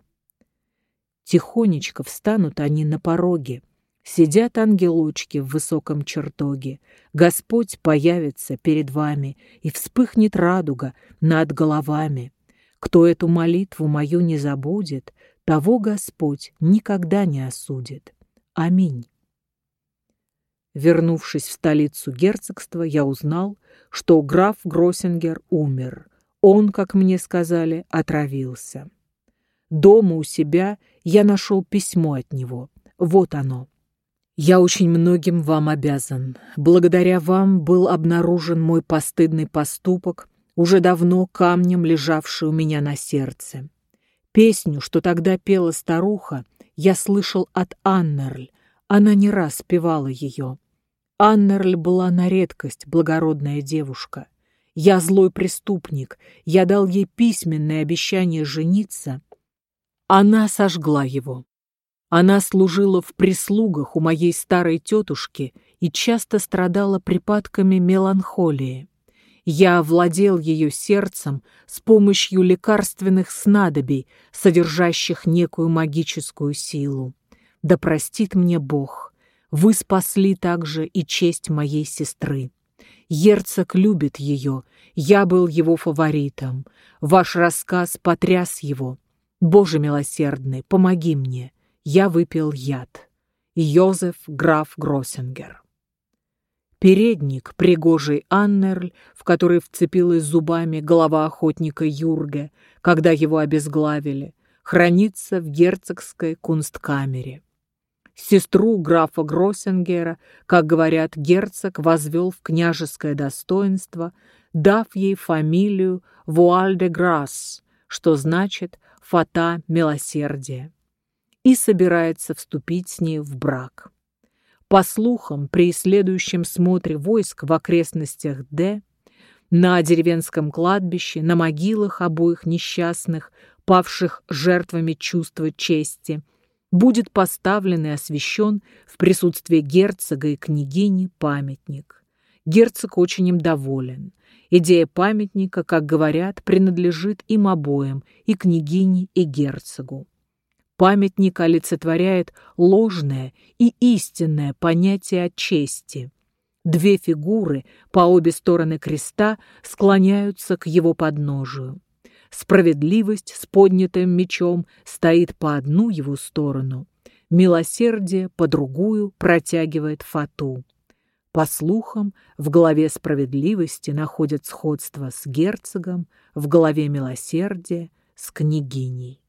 Тихонечко встанут они на пороге, Сидят ангелочки в высоком чертоге. Господь появится перед вами, и вспыхнет радуга над головами. Кто эту молитву мою не забудет, того Господь никогда не осудит. Аминь. Вернувшись в столицу герцогства, я узнал, что граф Гроссингер умер. Он, как мне сказали, отравился. Дома у себя я нашел письмо от него. Вот оно. Я очень многим вам обязан. Благодаря вам был обнаружен мой постыдный поступок, уже давно камнем лежавший у меня на сердце. Песню, что тогда пела старуха, я слышал от Аннерль. Она не раз певала ее. Аннерль была на редкость благородная девушка. Я злой преступник, я дал ей письменное обещание жениться. Она сожгла его. Она служила в прислугах у моей старой тетушки и часто страдала припадками меланхолии. Я владел ее сердцем с помощью лекарственных снадобий, содержащих некую магическую силу. Да простит мне Бог, вы спасли также и честь моей сестры. Герцог любит ее, я был его фаворитом. Ваш рассказ потряс его. Боже милосердный, помоги мне я выпил яд. Йозеф граф Гроссингер. Передник пригожий Аннерль, в который вцепилась зубами голова охотника Юрге, когда его обезглавили, хранится в герцогской кунсткамере. Сестру графа Гроссингера, как говорят, герцог возвел в княжеское достоинство, дав ей фамилию Вуаль-де-Грасс, что значит «фата милосердия» и собирается вступить с ней в брак. По слухам, при следующем смотре войск в окрестностях Д, на деревенском кладбище, на могилах обоих несчастных, павших жертвами чувства чести, будет поставлен и освящен в присутствии герцога и княгини памятник. Герцог очень им доволен. Идея памятника, как говорят, принадлежит им обоим, и княгине, и герцогу. Памятник олицетворяет ложное и истинное понятие о чести. Две фигуры по обе стороны креста склоняются к его подножию. Справедливость с поднятым мечом стоит по одну его сторону, милосердие по другую протягивает фату. По слухам, в голове справедливости находят сходство с герцогом, в голове милосердия с княгиней.